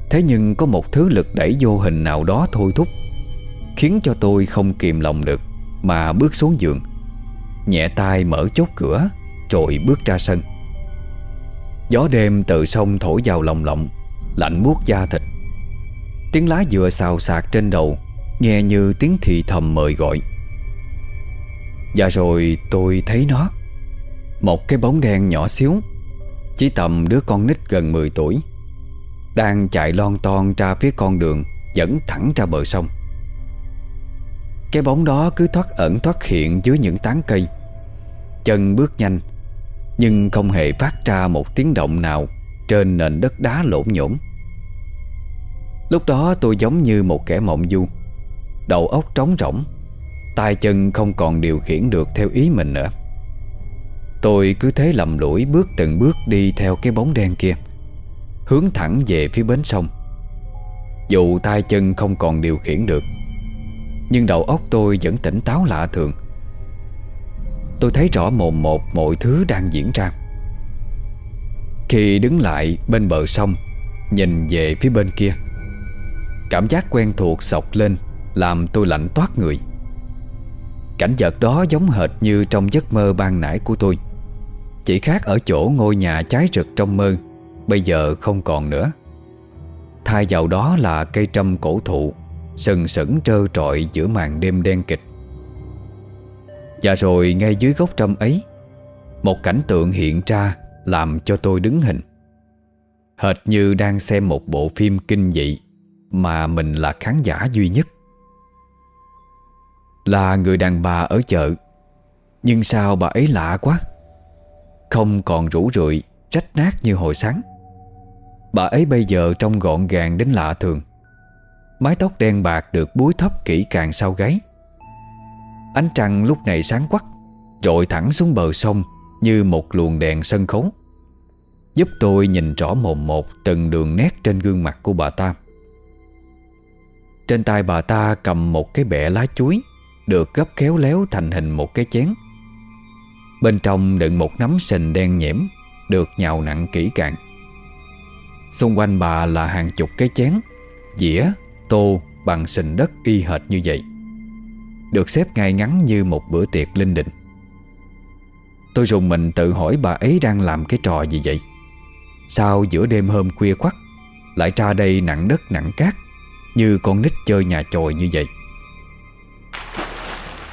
Thế nhưng có một thứ lực đẩy vô hình nào đó thôi thúc, Khiến cho tôi không kìm lòng được Mà bước xuống giường. Nhẹ tay mở chốt cửa, Rồi bước ra sân. Gió đêm từ sông thổi vào lòng lộng Lạnh buốt da thịt. Tiếng lá dừa xào xạc trên đầu, Nghe như tiếng thì thầm mời gọi. Và rồi tôi thấy nó. Một cái bóng đen nhỏ xíu, Chỉ tầm đứa con nít gần 10 tuổi, Đang chạy lon ton ra phía con đường, Dẫn thẳng ra bờ sông. Cái bóng đó cứ thoát ẩn thoát hiện dưới những tán cây. Chân bước nhanh, Nhưng không hề phát ra một tiếng động nào Trên nền đất đá lộn nhổm Lúc đó tôi giống như một kẻ mộng du. Đầu óc trống rỗng, tay chân không còn điều khiển được theo ý mình nữa. Tôi cứ thế lầm lũi bước từng bước đi theo cái bóng đen kia, Hướng thẳng về phía bến sông. Dù tay chân không còn điều khiển được, Nhưng đầu óc tôi vẫn tỉnh táo lạ thường. Tôi thấy rõ mồm một mọi thứ đang diễn ra. Khi đứng lại bên bờ sông, Nhìn về phía bên kia Cảm giác quen thuộc sọc lên, Làm tôi lạnh toát người. Cảnh vật đó giống hệt như trong giấc mơ ban nãy của tôi. Chỉ khác ở chỗ ngôi nhà cháy rực trong mơ, Bây giờ không còn nữa. Thay vào đó là cây trâm cổ thụ, Sừng sững trơ trọi giữa màn đêm đen kịch. Và rồi ngay dưới gốc trâm ấy, Một cảnh tượng hiện ra Làm cho tôi đứng hình. Hệt như đang xem một bộ phim kinh dị. Mà mình là khán giả duy nhất. Là người đàn bà ở chợ. Nhưng sao bà ấy lạ quá? Không còn rủ rượi Trách nát như hồi sáng. Bà ấy bây giờ trông gọn gàng đến lạ thường. Mái tóc đen bạc được búi thấp kỹ càng sau gáy. Ánh trăng lúc này sáng quắc Rội thẳng xuống bờ sông Như một luồng đèn sân khấu. Giúp tôi nhìn rõ mồm một Từng đường nét trên gương mặt của bà ta. Trên tay bà ta cầm một cái bẹ lá chuối Được gấp khéo léo thành hình một cái chén. Bên trong đựng một nắm sình đen nhẽm Được nhào nặng kỹ càng. Xung quanh bà là hàng chục cái chén Dĩa, tô bằng sình đất y hệt như vậy. Được xếp ngay ngắn như một bữa tiệc linh đình. Tôi rùng mình tự hỏi bà ấy đang làm cái trò gì vậy? Sao giữa đêm hôm khuya quắc Lại ra đây nặng đất nặng cát? Như con nít chơi nhà chòi như vậy.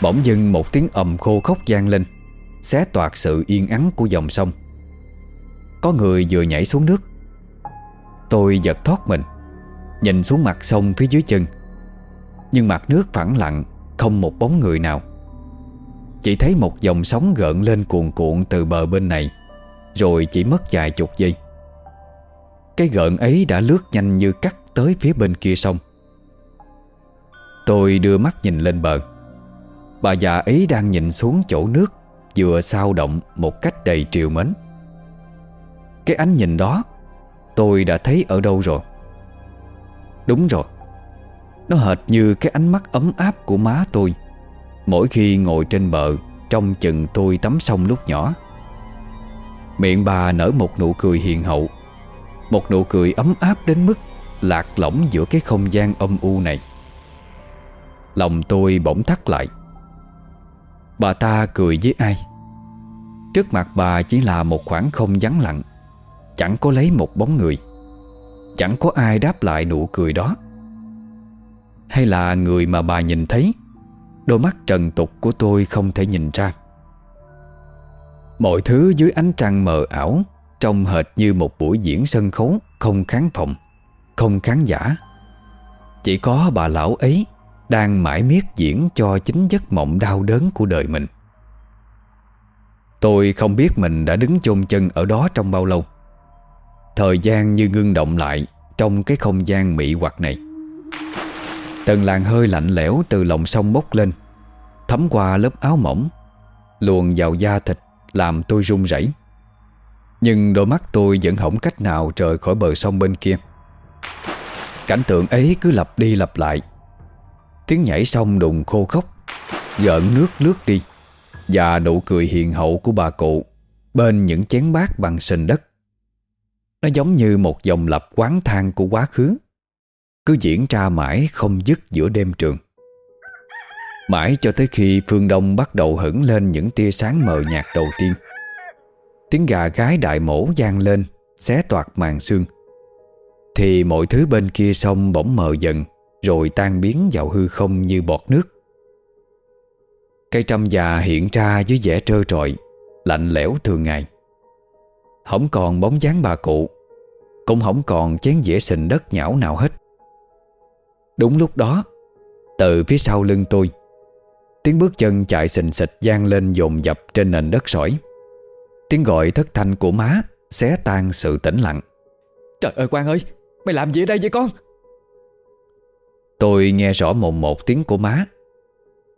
Bỗng dưng một tiếng ầm khô khốc gian lên, Xé toạc sự yên ắng của dòng sông. Có người vừa nhảy xuống nước. Tôi giật thoát mình, Nhìn xuống mặt sông phía dưới chân. Nhưng mặt nước phẳng lặng, Không một bóng người nào. Chỉ thấy một dòng sóng gợn lên cuồn cuộn Từ bờ bên này, Rồi chỉ mất vài chục giây. Cái gợn ấy đã lướt nhanh như cắt tới phía bên kia sông. Tôi đưa mắt nhìn lên bờ. Bà già ấy đang nhìn xuống chỗ nước, Vừa sao động một cách đầy triều mến. Cái ánh nhìn đó, Tôi đã thấy ở đâu rồi? Đúng rồi, Nó hệt như cái ánh mắt ấm áp của má tôi. Mỗi khi ngồi trên bờ, Trong chừng tôi tắm sông lúc nhỏ. Miệng bà nở một nụ cười hiền hậu, Một nụ cười ấm áp đến mức Lạc lõng giữa cái không gian âm u này. Lòng tôi bỗng thắt lại. Bà ta cười với ai? Trước mặt bà chỉ là một khoảng không vắng lặng, Chẳng có lấy một bóng người, Chẳng có ai đáp lại nụ cười đó. Hay là người mà bà nhìn thấy, Đôi mắt trần tục của tôi không thể nhìn ra. Mọi thứ dưới ánh trăng mờ ảo, Trông hệt như một buổi diễn sân khấu Không kháng phòng Không khán giả. Chỉ có bà lão ấy đang mãi miết diễn cho chính giấc mộng đau đớn của đời mình. Tôi không biết mình đã đứng chôn chân ở đó trong bao lâu. Thời gian như ngưng động lại Trong cái không gian mị hoặc này. Từng làn hơi lạnh lẽo từ lòng sông bốc lên, Thấm qua lớp áo mỏng, Luồn vào da thịt Làm tôi run rẩy. Nhưng đôi mắt tôi vẫn không cách nào Rời khỏi bờ sông bên kia. Cảnh tượng ấy cứ lặp đi lặp lại Tiếng nhảy xong đùng khô khốc Gợn nước lướt đi Và nụ cười hiền hậu của bà cụ Bên những chén bát bằng sình đất. Nó giống như một dòng lập quán thang của quá khứ, Cứ diễn ra mãi không dứt giữa đêm trường. Mãi cho tới khi phương đông bắt đầu hửng lên những tia sáng mờ nhạt đầu tiên, Tiếng gà gái đại mổ gian lên, Xé toạc màn xương Thì mọi thứ bên kia sông bỗng mờ dần rồi tan biến vào hư không như bọt nước. Cây trăm già hiện ra dưới vẻ trơ trọi, Lạnh lẽo thường ngày. Không còn bóng dáng bà cụ, Cũng không còn chén dĩa sình đất nhão nào hết. Đúng lúc đó, Từ phía sau lưng tôi, Tiếng bước chân chạy xình xịch gian lên dồn dập trên nền đất sỏi. Tiếng gọi thất thanh của má Xé tan sự tĩnh lặng. Trời ơi, Quang ơi, Mày làm gì ở đây vậy con? Tôi nghe rõ mồm một tiếng của má.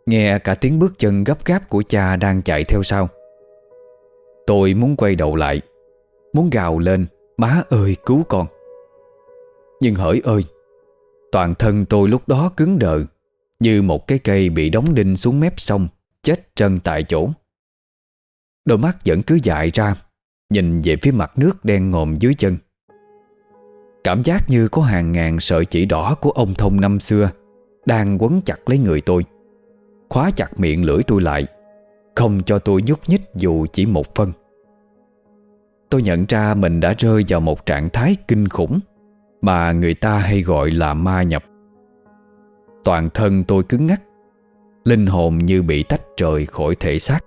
Nghe cả tiếng bước chân gấp gáp của cha đang chạy theo sau. Tôi muốn quay đầu lại, Muốn gào lên, Má ơi, cứu con. Nhưng hỡi ơi, Toàn thân tôi lúc đó cứng đờ, Như một cái cây bị đóng đinh xuống mép sông, Chết trân tại chỗ. Đôi mắt vẫn cứ dại ra, Nhìn về phía mặt nước đen ngòm dưới chân. Cảm giác như có hàng ngàn sợi chỉ đỏ của ông thông năm xưa Đang quấn chặt lấy người tôi. Khóa chặt miệng lưỡi tôi lại, Không cho tôi nhúc nhích dù chỉ một phân. Tôi nhận ra mình đã rơi vào một trạng thái kinh khủng Mà người ta hay gọi là ma nhập. Toàn thân tôi cứng ngắc, Linh hồn như bị tách trời khỏi thể xác.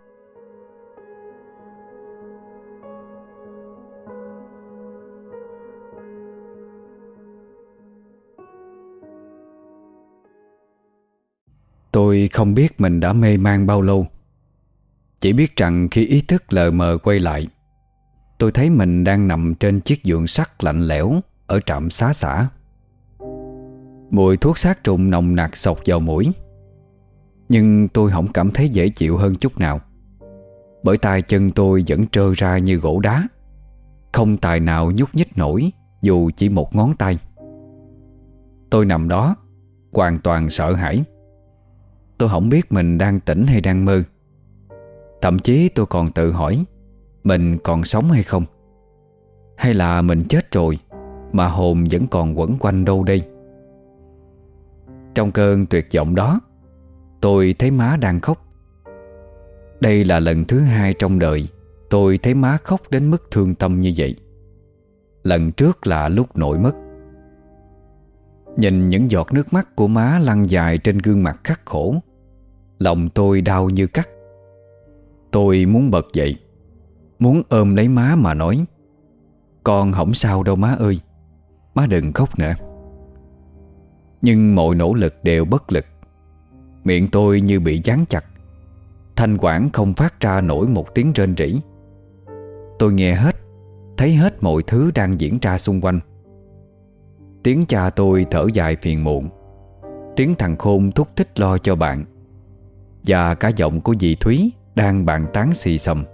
Tôi không biết mình đã mê man bao lâu. Chỉ biết rằng khi ý thức lờ mờ quay lại, Tôi thấy mình đang nằm trên chiếc giường sắt lạnh lẽo Ở trạm xá xã Mùi thuốc sát trùng nồng nặc sọc vào mũi, Nhưng tôi không cảm thấy dễ chịu hơn chút nào. Bởi tay chân tôi vẫn trơ ra như gỗ đá, Không tài nào nhúc nhích nổi Dù chỉ một ngón tay. Tôi nằm đó, Hoàn toàn sợ hãi. Tôi không biết mình đang tỉnh hay đang mơ. Thậm chí tôi còn tự hỏi, Mình còn sống hay không? Hay là mình chết rồi, Mà hồn vẫn còn quẩn quanh đâu đây? Trong cơn tuyệt vọng đó, Tôi thấy má đang khóc. Đây là lần thứ hai trong đời Tôi thấy má khóc đến mức thương tâm như vậy. Lần trước là lúc nổi mất. Nhìn những giọt nước mắt của má lăn dài trên gương mặt khắc khổ Lòng tôi đau như cắt. Tôi muốn bật dậy, Muốn ôm lấy má mà nói, Con không sao đâu má ơi, Má đừng khóc nữa. Nhưng mọi nỗ lực đều bất lực. Miệng tôi như bị dán chặt. Thanh quản không phát ra nổi một tiếng rên rỉ. Tôi nghe hết, Thấy hết mọi thứ đang diễn ra xung quanh. Tiếng cha tôi thở dài phiền muộn. Tiếng thằng Khôn thúc thích lo cho bạn. Và cả giọng của dì Thúy Đang bàn tán xì xầm.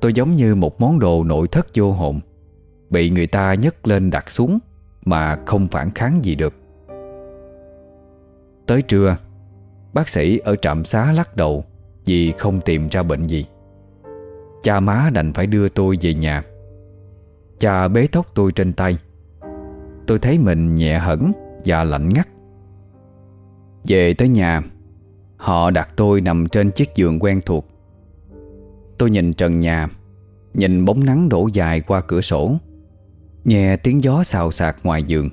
Tôi giống như một món đồ nội thất vô hồn, Bị người ta nhấc lên đặt xuống Mà không phản kháng gì được. Tới trưa, Bác sĩ ở trạm xá lắc đầu Vì không tìm ra bệnh gì. Cha má đành phải đưa tôi về nhà. Cha bế tóc tôi trên tay. Tôi thấy mình nhẹ hẳn Và lạnh ngắt. Về tới nhà Họ đặt tôi nằm trên chiếc giường quen thuộc. Tôi nhìn trần nhà, Nhìn bóng nắng đổ dài qua cửa sổ, Nghe tiếng gió xào xạc ngoài giường.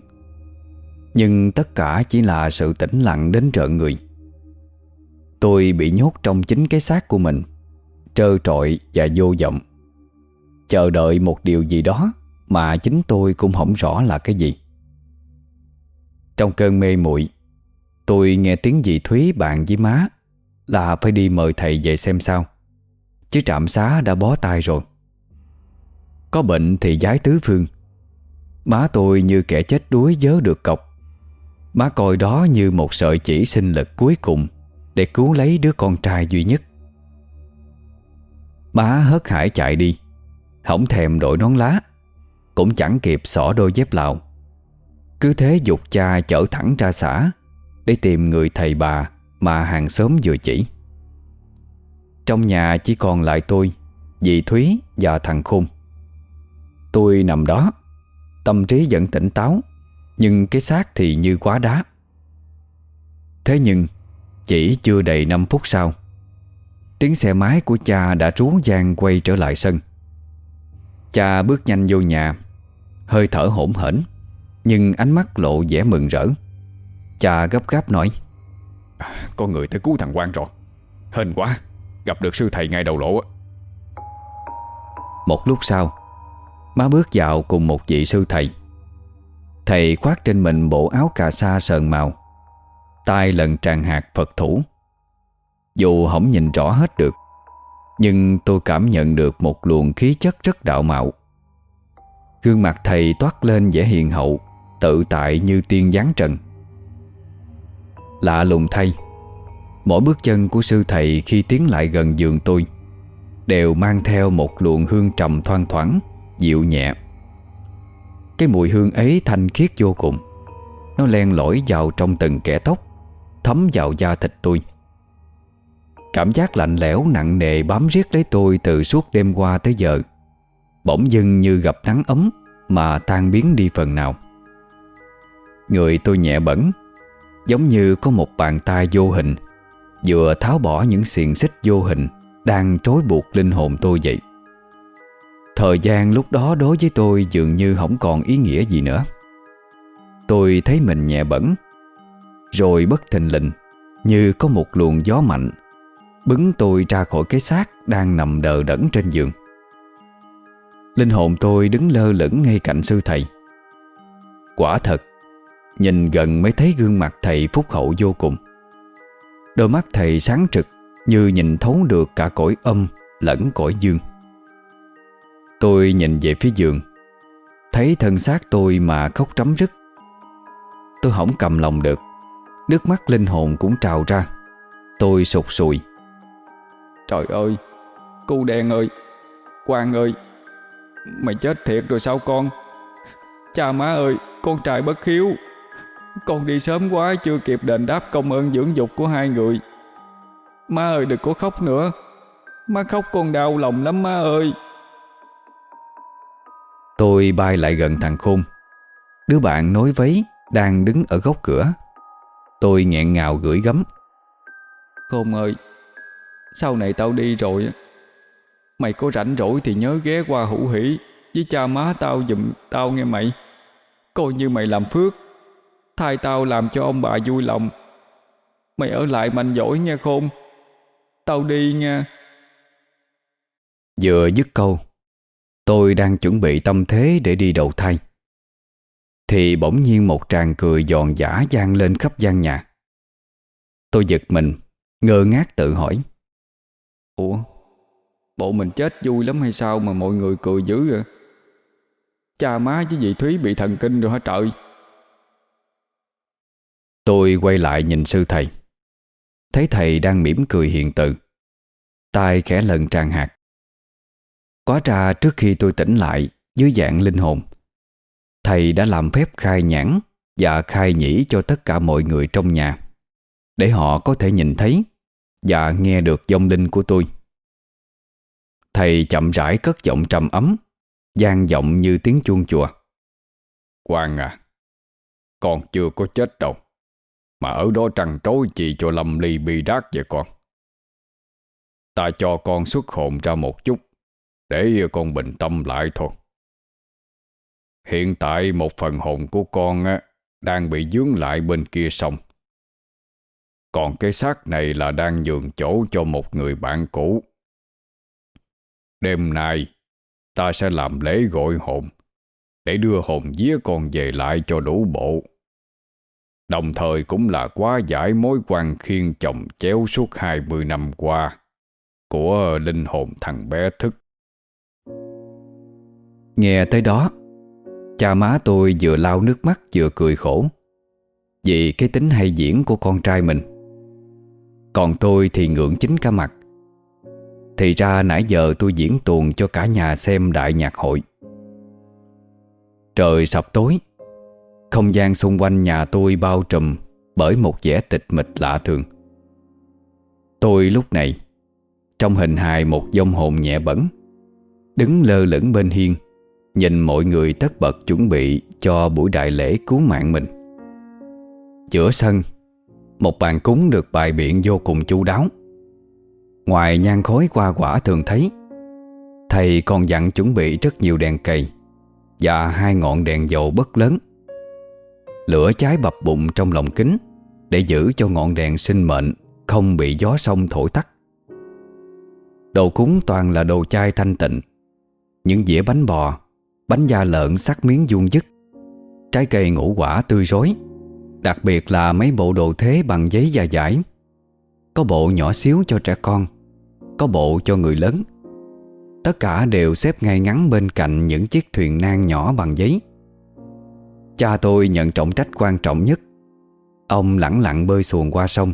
Nhưng tất cả chỉ là sự tĩnh lặng đến trợn người. Tôi bị nhốt trong chính cái xác của mình, Trơ trọi và vô vọng. Chờ đợi một điều gì đó Mà chính tôi cũng không rõ là cái gì. Trong cơn mê muội Tôi nghe tiếng dì Thúy bạn với má, Là phải đi mời thầy về xem sao. Chứ trạm xá đã bó tay rồi. Có bệnh thì giái tứ phương. Má tôi như kẻ chết đuối dớ được cọc. Má coi đó như một sợi chỉ sinh lực cuối cùng Để cứu lấy đứa con trai duy nhất. Má hớt hải chạy đi Không thèm đội nón lá, Cũng chẳng kịp xỏ đôi dép lào. Cứ thế dục cha chở thẳng ra xã để tìm người thầy bà Mà hàng xóm vừa chỉ. Trong nhà chỉ còn lại tôi, Dì Thúy và thằng Khôn. Tôi nằm đó, Tâm trí vẫn tỉnh táo, Nhưng cái xác thì như quá đá. Thế nhưng, Chỉ chưa đầy 5 phút sau, Tiếng xe máy của cha đã rú gian quay trở lại sân. Cha bước nhanh vô nhà, Hơi thở hổn hển, Nhưng ánh mắt lộ vẻ mừng rỡ. Cha gấp gáp nói. Có người tới cứu thằng Quang rồi. Hên quá Gặp được sư thầy ngay đầu lộ Một lúc sau Má bước vào cùng một vị sư thầy. Thầy khoác trên mình bộ áo cà sa sờn màu tay lần tràn hạt Phật thủ. Dù không nhìn rõ hết được Nhưng tôi cảm nhận được một luồng khí chất rất đạo mạo. Gương mặt thầy toát lên vẻ hiền hậu Tự tại như tiên giáng trần Lạ lùng thay. Mỗi bước chân của sư thầy khi tiến lại gần giường tôi Đều mang theo một luồng hương trầm thoang thoảng, Dịu nhẹ. Cái mùi hương ấy thanh khiết vô cùng. Nó len lỏi vào trong từng kẻ tóc, Thấm vào da thịt tôi. Cảm giác lạnh lẽo nặng nề bám riết lấy tôi từ suốt đêm qua tới giờ, Bỗng dưng như gặp nắng ấm Mà tan biến đi phần nào. Người tôi nhẹ bẩn Giống như có một bàn tay vô hình. Vừa tháo bỏ những xiềng xích vô hình, Đang trói buộc linh hồn tôi vậy. Thời gian lúc đó đối với tôi dường như không còn ý nghĩa gì nữa. Tôi thấy mình nhẹ bẩn Rồi bất thình lình, Như có một luồng gió mạnh, Bứng tôi ra khỏi cái xác Đang nằm đờ đẫn trên giường. Linh hồn tôi đứng lơ lửng ngay cạnh sư thầy. Quả thật Nhìn gần mới thấy gương mặt thầy phúc hậu vô cùng. Đôi mắt thầy sáng trực, Như nhìn thấu được cả cõi âm lẫn cõi dương. Tôi nhìn về phía giường, Thấy thân xác tôi mà khóc trắm rứt. Tôi không cầm lòng được, Nước mắt linh hồn cũng trào ra. Tôi sụt sùi. Trời ơi Cô đen ơi, Quang ơi, Mày chết thiệt rồi sao con? Cha má ơi, Con trai bất hiếu. Con đi sớm quá chưa kịp đền đáp công ơn dưỡng dục của hai người. Má ơi đừng có khóc nữa. Má khóc con đau lòng lắm má ơi. Tôi bay lại gần thằng Khôn. Đứa bạn nối váy Đang đứng ở góc cửa. Tôi nghẹn ngào gửi gắm. Khôn ơi Sau này tao đi rồi Mày có rảnh rỗi thì nhớ ghé qua hữu hỷ Với cha má tao giùm tao nghe mày. Coi như mày làm phước Thay tao làm cho ông bà vui lòng. Mày ở lại mạnh giỏi nghe Khôn Tao đi nha Vừa dứt câu Tôi đang chuẩn bị tâm thế để đi đầu thai. Thì bỗng nhiên một tràng cười giòn giả gian lên khắp gian nhà. Tôi giật mình Ngơ ngác tự hỏi. Ủa Bộ mình chết vui lắm hay sao mà mọi người cười dữ vậy? Cha má với dì Thúy bị thần kinh rồi hả trời Tôi quay lại nhìn sư thầy. Thấy thầy đang mỉm cười hiền tự tay khẽ lần tràn hạt. Quá ra trước khi tôi tỉnh lại, Dưới dạng linh hồn, Thầy đã làm phép khai nhãn Và khai nhĩ cho tất cả mọi người trong nhà, Để họ có thể nhìn thấy Và nghe được dông linh của tôi. Thầy chậm rãi cất giọng trầm ấm gian giọng như tiếng chuông chùa. Quang à Con chưa có chết đâu. Mà ở đó trăng trối chỉ cho Lâm Ly bi đát vậy con Ta cho con xuất hồn ra một chút Để con bình tâm lại thôi Hiện tại một phần hồn của con á, đang bị dướng lại bên kia sông. Còn cái xác này là đang nhường chỗ cho một người bạn cũ. Đêm nay, ta sẽ làm lễ gọi hồn để đưa hồn vía con về lại cho đủ bộ. Đồng thời cũng là quá giải mối quan khiên chồng chéo suốt 20 năm qua của linh hồn thằng bé thức. Nghe tới đó, cha má tôi vừa lau nước mắt vừa cười khổ vì cái tính hay diễn của con trai mình. Còn tôi thì ngượng chính cả mặt. Thì ra nãy giờ tôi diễn tuồng cho cả nhà xem đại nhạc hội. Trời sập tối, không gian xung quanh nhà tôi bao trùm bởi một vẻ tịch mịch lạ thường. Tôi lúc này, trong hình hài một dông hồn nhẹ bẩn, đứng lơ lửng bên hiên, Nhìn mọi người tất bật chuẩn bị Cho buổi đại lễ cứu mạng mình. Giữa sân Một bàn cúng được bài biện vô cùng chu đáo. Ngoài nhang khói qua quả thường thấy Thầy còn dặn chuẩn bị rất nhiều đèn cầy Và hai ngọn đèn dầu bất lớn. Lửa cháy bập bụng trong lòng kính Để giữ cho ngọn đèn sinh mệnh Không bị gió sông thổi tắt. Đồ cúng toàn là đồ chai thanh tịnh, Những dĩa bánh bò, Bánh da lợn sắc miếng vuông dứt, Trái cây ngũ quả tươi rối, Đặc biệt là mấy bộ đồ thế bằng giấy da dải. Có bộ nhỏ xíu cho trẻ con, Có bộ cho người lớn. Tất cả đều xếp ngay ngắn bên cạnh những chiếc thuyền nan nhỏ bằng giấy. Cha tôi nhận trọng trách quan trọng nhất. Ông lẳng lặng bơi xuồng qua sông,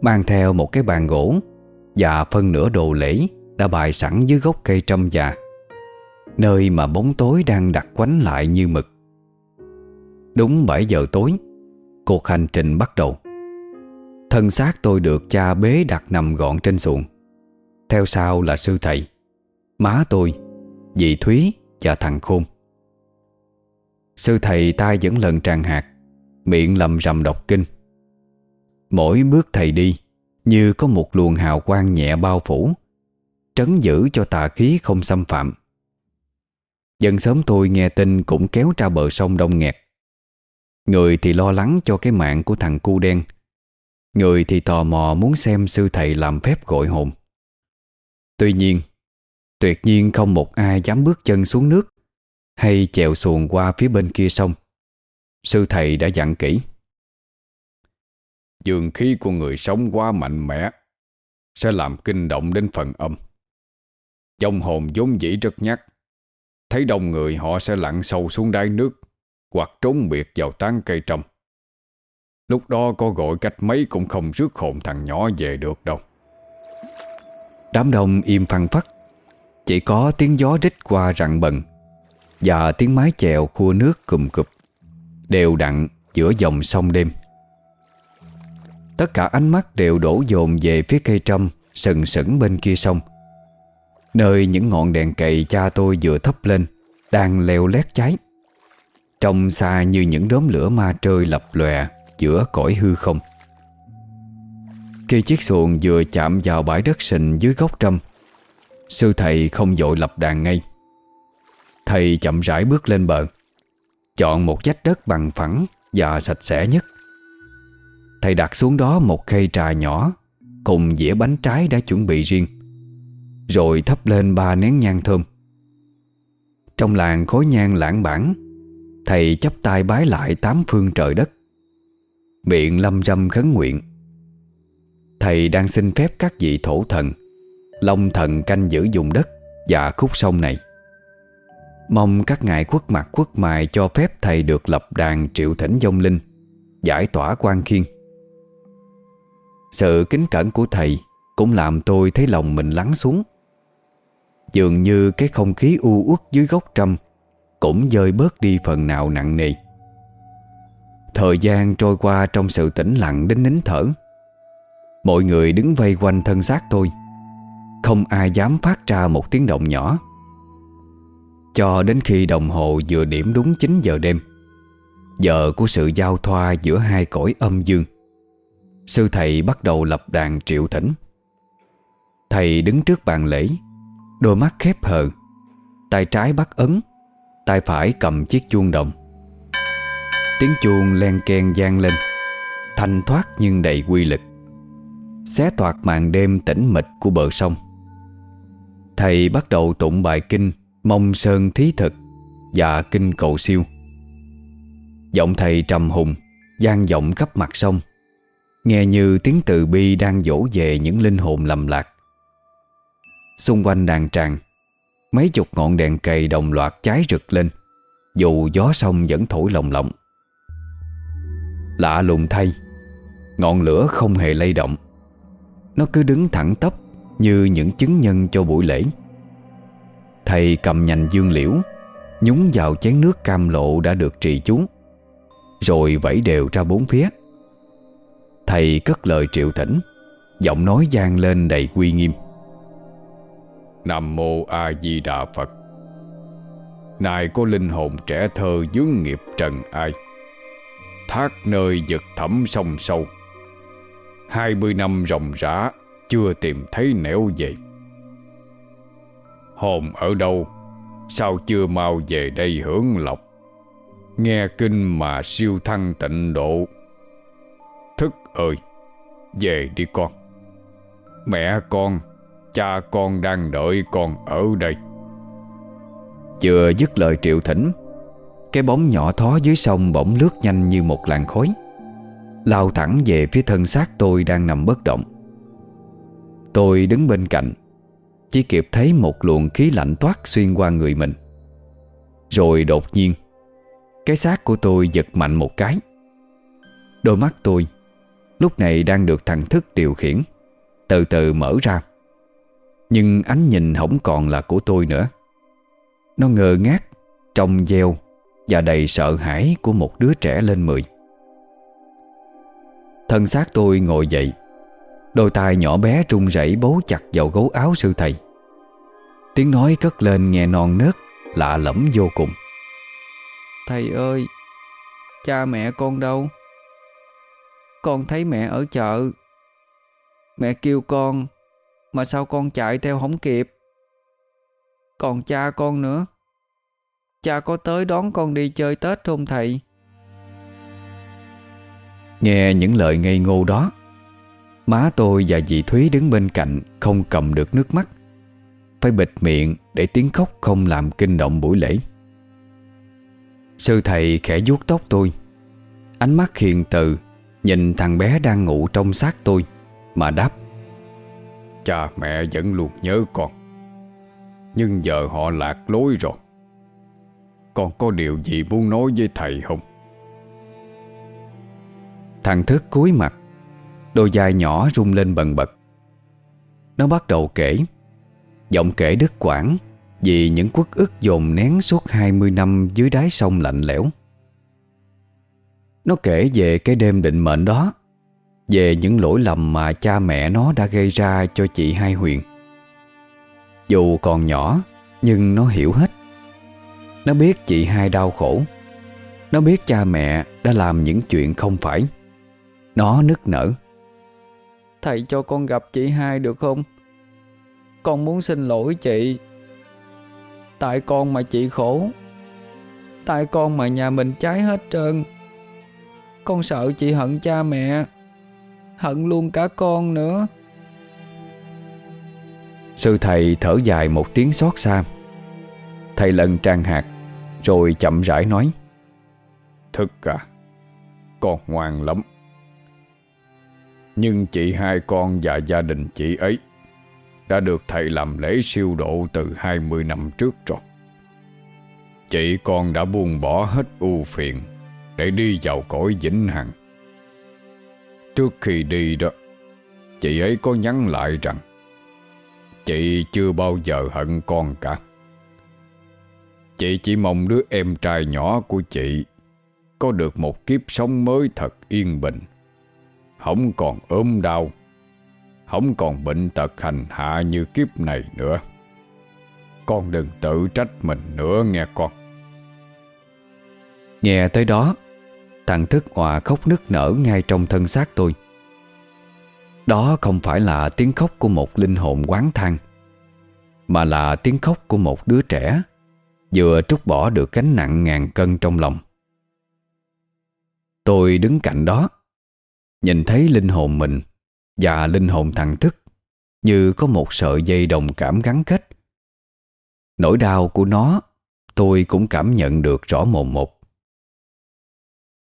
Mang theo một cái bàn gỗ Và phân nửa đồ lễ Đã bày sẵn dưới gốc cây trâm già, Nơi mà bóng tối đang đặt quánh lại như mực. Đúng 7 giờ tối, Cuộc hành trình bắt đầu. Thân xác tôi được cha bế đặt nằm gọn trên xuồng. Theo sau là sư thầy, Má tôi, Dì Thúy và thằng Khôn. Sư thầy tay vẫn lần tràn hạt, Miệng lầm rầm đọc kinh. Mỗi bước thầy đi, Như có một luồng hào quang nhẹ bao phủ, Trấn giữ cho tà khí không xâm phạm. Dân sớm tôi nghe tin cũng kéo ra bờ sông đông nghẹt. Người thì lo lắng cho cái mạng của thằng cu đen, Người thì tò mò muốn xem sư thầy làm phép gọi hồn. Tuy nhiên, Tuyệt nhiên không một ai dám bước chân xuống nước. Hay chèo xuồng qua phía bên kia sông. Sư thầy đã dặn kỹ. Dường khí của người sống quá mạnh mẽ, Sẽ làm kinh động đến phần âm. Trong hồn vốn dĩ rất nhát. Thấy đông người, họ sẽ lặn sâu xuống đáy nước, Hoặc trốn biệt vào tán cây trồng. Lúc đó có gọi cách mấy cũng không rước hồn thằng nhỏ về được đâu. Đám đông im phăng phắc. Chỉ có tiếng gió rít qua rặng bần. Và tiếng mái chèo khua nước cùm cụp Đều đặn giữa dòng sông đêm. Tất cả ánh mắt đều đổ dồn về phía cây trâm Sừng sững bên kia sông, Nơi những ngọn đèn cậy cha tôi vừa thấp lên Đang leo lét cháy, Trông xa như những đốm lửa ma trơi lập lòe Giữa cõi hư không. Khi chiếc xuồng vừa chạm vào bãi đất sình dưới gốc trâm, Sư thầy không dội lập đàn ngay. Thầy chậm rãi bước lên bờ, Chọn một vách đất bằng phẳng Và sạch sẽ nhất. Thầy đặt xuống đó một khay trà nhỏ Cùng dĩa bánh trái đã chuẩn bị riêng, rồi thắp lên ba nén nhang thơm. Trong làng khối nhang lãng bản Thầy chắp tay bái lại tám phương trời đất, Miệng lâm râm khấn nguyện. Thầy đang xin phép các vị thổ thần, Long thần canh giữ dùng đất Và khúc sông này. Mong các ngài khuất mặt khuất mài cho phép thầy được lập đàn triệu thỉnh dông linh, Giải tỏa quan khiên. Sự kính cẩn của thầy Cũng làm tôi thấy lòng mình lắng xuống. Dường như cái không khí u uất dưới gốc trăm Cũng dơi bớt đi phần nào nặng nề. Thời gian trôi qua trong sự tĩnh lặng đến nín thở. Mọi người đứng vây quanh thân xác tôi. Không ai dám phát ra một tiếng động nhỏ. Cho đến khi đồng hồ vừa điểm đúng 9 giờ đêm. Giờ của sự giao thoa giữa hai cõi âm dương, Sư thầy bắt đầu lập đàn triệu thỉnh. Thầy đứng trước bàn lễ, Đôi mắt khép hờ, Tay trái bắt ấn, Tay phải cầm chiếc chuông đồng. Tiếng chuông len ken gian lên, Thanh thoát nhưng đầy quy lực, Xé toạc màn đêm tĩnh mịch của bờ sông. Thầy bắt đầu tụng bài kinh Mong sơn thí thực Và kinh cầu siêu. Giọng thầy trầm hùng, gian vọng khắp mặt sông, Nghe như tiếng từ bi đang dỗ về những linh hồn lầm lạc. Xung quanh đàn tràng, Mấy chục ngọn đèn cầy đồng loạt cháy rực lên, Dù gió sông vẫn thổi lồng lộng. Lạ lùng thay, Ngọn lửa không hề lay động. Nó cứ đứng thẳng tắp Như những chứng nhân cho buổi lễ. Thầy cầm nhành dương liễu, Nhúng vào chén nước cam lộ đã được trì chú, Rồi vẫy đều ra bốn phía. Thầy cất lời triệu thỉnh, Giọng nói gian lên đầy quy nghiêm. Nam Mô A Di Đà Phật. Này có linh hồn trẻ thơ dướng nghiệp trần ai, Thác nơi vực thẳm sông sâu. Hai mươi năm ròng rã, Chưa tìm thấy nẻo về. Hồn ở đâu? Sao chưa mau về đây hưởng lộc? Nghe kinh mà siêu thăng tịnh độ. Thức ơi, Về đi con. Mẹ con, Cha con đang đợi con ở đây. Chưa dứt lời triệu thỉnh, Cái bóng nhỏ thó dưới sông bỗng lướt nhanh như một làn khói. Lao thẳng về phía thân xác tôi đang nằm bất động. Tôi đứng bên cạnh chỉ kịp thấy một luồng khí lạnh toát xuyên qua người mình. Rồi đột nhiên, Cái xác của tôi giật mạnh một cái. Đôi mắt tôi Lúc này đang được thằng thức điều khiển, Từ từ mở ra. Nhưng ánh nhìn không còn là của tôi nữa. Nó ngơ ngác, Trong gieo Và đầy sợ hãi của một đứa trẻ lên mười. Thân xác tôi ngồi dậy Đôi tay nhỏ bé run rẩy bấu chặt vào gấu áo sư thầy. Tiếng nói cất lên nghe non nớt Lạ lẫm vô cùng. Thầy ơi Cha mẹ con đâu? Con thấy mẹ ở chợ. Mẹ kêu con Mà sao con chạy theo không kịp? Còn cha con nữa. Cha có tới đón con đi chơi Tết không thầy? Nghe những lời ngây ngô đó Má tôi và dì Thúy đứng bên cạnh Không cầm được nước mắt. Phải bịt miệng để tiếng khóc không làm kinh động buổi lễ. Sư thầy khẽ vuốt tóc tôi. Ánh mắt hiền từ Nhìn thằng bé đang ngủ trong xác tôi Mà đáp Cha mẹ vẫn luôn nhớ con. Nhưng giờ họ lạc lối rồi. Con có điều gì muốn nói với thầy không? Thằng thức cúi mặt Đôi vai nhỏ rung lên bần bật. Nó bắt đầu kể. Giọng kể đứt quãng Vì những quất ức dồn nén suốt 20 năm dưới đáy sông lạnh lẽo. Nó kể về cái đêm định mệnh đó, Về những lỗi lầm mà cha mẹ nó đã gây ra cho chị Hai Huyền. Dù còn nhỏ, Nhưng nó hiểu hết. Nó biết chị Hai đau khổ. Nó biết cha mẹ đã làm những chuyện không phải. Nó nức nở. Thầy cho con gặp chị hai được không? Con muốn xin lỗi chị. Tại con mà chị khổ. Tại con mà nhà mình cháy hết trơn. Con sợ chị hận cha mẹ. Hận luôn cả con nữa. Sư thầy thở dài một tiếng xót xa. Thầy lần trang hạt, Rồi chậm rãi nói. Thức à Con ngoan lắm. Nhưng chị hai con và gia đình chị ấy Đã được thầy làm lễ siêu độ từ 20 năm trước rồi. Chị con đã buông bỏ hết ưu phiền Để đi vào cõi vĩnh hằng. Trước khi đi đó, Chị ấy có nhắn lại rằng Chị chưa bao giờ hận con cả. Chị chỉ mong đứa em trai nhỏ của chị Có được một kiếp sống mới thật yên bình. Không còn ốm đau. Không còn bệnh tật hành hạ như kiếp này nữa. Con đừng tự trách mình nữa, nghe con. Nghe tới đó, Thằng thức hòa khóc nức nở ngay trong thân xác tôi. Đó không phải là tiếng khóc của một linh hồn quán thang, Mà là tiếng khóc của một đứa trẻ Vừa trút bỏ được gánh nặng ngàn cân trong lòng. Tôi đứng cạnh đó Nhìn thấy linh hồn mình Và linh hồn thằng thức Như có một sợi dây đồng cảm gắn kết. Nỗi đau của nó, Tôi cũng cảm nhận được rõ mồm một.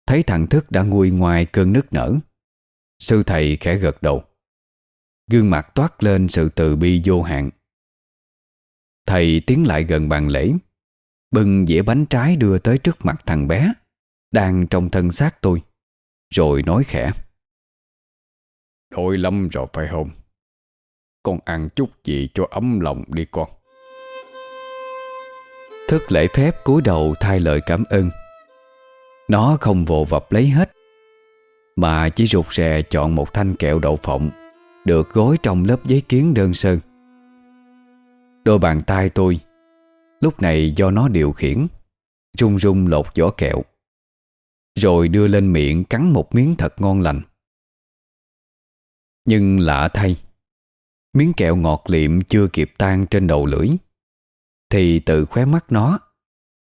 Thấy thằng thức đã nguôi ngoài cơn nức nở, Sư thầy khẽ gật đầu. Gương mặt toát lên sự từ bi vô hạn. Thầy tiến lại gần bàn lễ, Bưng dĩa bánh trái đưa tới trước mặt thằng bé Đang trong thân xác tôi, Rồi nói khẽ. Đôi lắm rồi, phải không? Con ăn chút gì cho ấm lòng đi, con. Thức lễ phép cúi đầu thay lời cảm ơn. Nó không vồ vập lấy hết, Mà chỉ rụt rè chọn một thanh kẹo đậu phộng Được gói trong lớp giấy kiến đơn sơ. Đôi bàn tay tôi Lúc này do nó điều khiển Rung rung lột vỏ kẹo, Rồi đưa lên miệng cắn một miếng thật ngon lành. Nhưng lạ thay, Miếng kẹo ngọt liệm chưa kịp tan trên đầu lưỡi. Thì từ khóe mắt nó,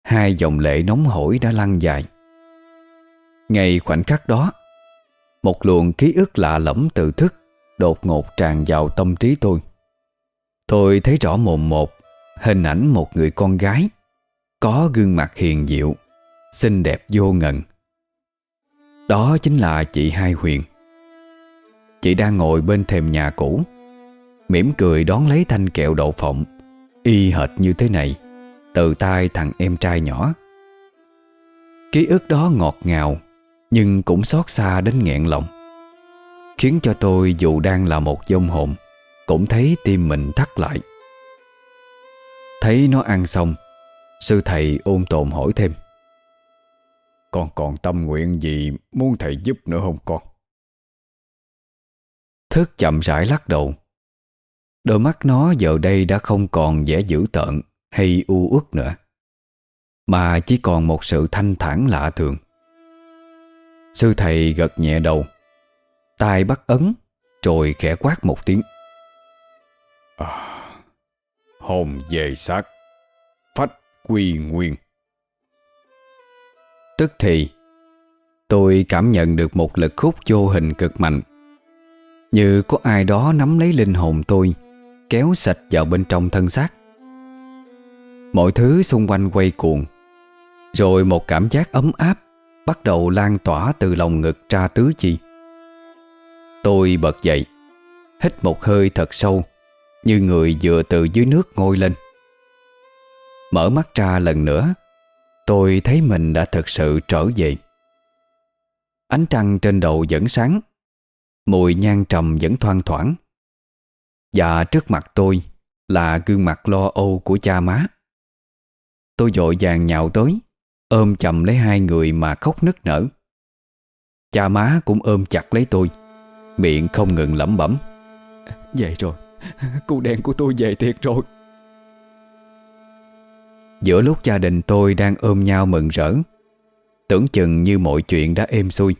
Hai dòng lệ nóng hổi đã lăn dài. Ngay khoảnh khắc đó, Một luồng ký ức lạ lẫm từ thức Đột ngột tràn vào tâm trí tôi. Tôi thấy rõ mồm một, Hình ảnh một người con gái, Có gương mặt hiền diệu Xinh đẹp vô ngần. Đó chính là chị Hai Huyền. Chị đang ngồi bên thềm nhà cũ. Mỉm cười đón lấy thanh kẹo đậu phộng. Y hệt như thế này, Từ tay thằng em trai nhỏ. Ký ức đó ngọt ngào, Nhưng cũng xót xa đến nghẹn lòng. Khiến cho tôi dù đang là một dông hồn, Cũng thấy tim mình thắt lại. Thấy nó ăn xong, Sư thầy ôn tồn hỏi thêm. Con còn tâm nguyện gì muốn thầy giúp nữa không con? Thức chậm rãi lắc đầu. Đôi mắt nó giờ đây đã không còn vẻ dữ tợn hay u uất nữa Mà chỉ còn một sự thanh thản lạ thường. Sư thầy gật nhẹ đầu tay bắt ấn Rồi khẽ quát một tiếng. À Hồn về xác Phách quy nguyên. Tức thì Tôi cảm nhận được một lực hút vô hình cực mạnh như có ai đó nắm lấy linh hồn tôi, Kéo sạch vào bên trong thân xác. Mọi thứ xung quanh quay cuồng, Rồi một cảm giác ấm áp Bắt đầu lan tỏa từ lòng ngực ra tứ chi. Tôi bật dậy, Hít một hơi thật sâu, như người vừa từ dưới nước ngôi lên. Mở mắt ra lần nữa, Tôi thấy mình đã thực sự trở về. Ánh trăng trên đầu vẫn sáng Mùi nhang trầm vẫn thoang thoảng. Và trước mặt tôi Là gương mặt lo âu của cha má. Tôi dội vàng nhào tới Ôm chầm lấy hai người mà khóc nức nở. Cha má cũng ôm chặt lấy tôi Miệng không ngừng lẩm bẩm. Về rồi Cô đen của tôi về thiệt rồi. Giữa lúc gia đình tôi đang ôm nhau mừng rỡ Tưởng chừng như mọi chuyện đã êm xuôi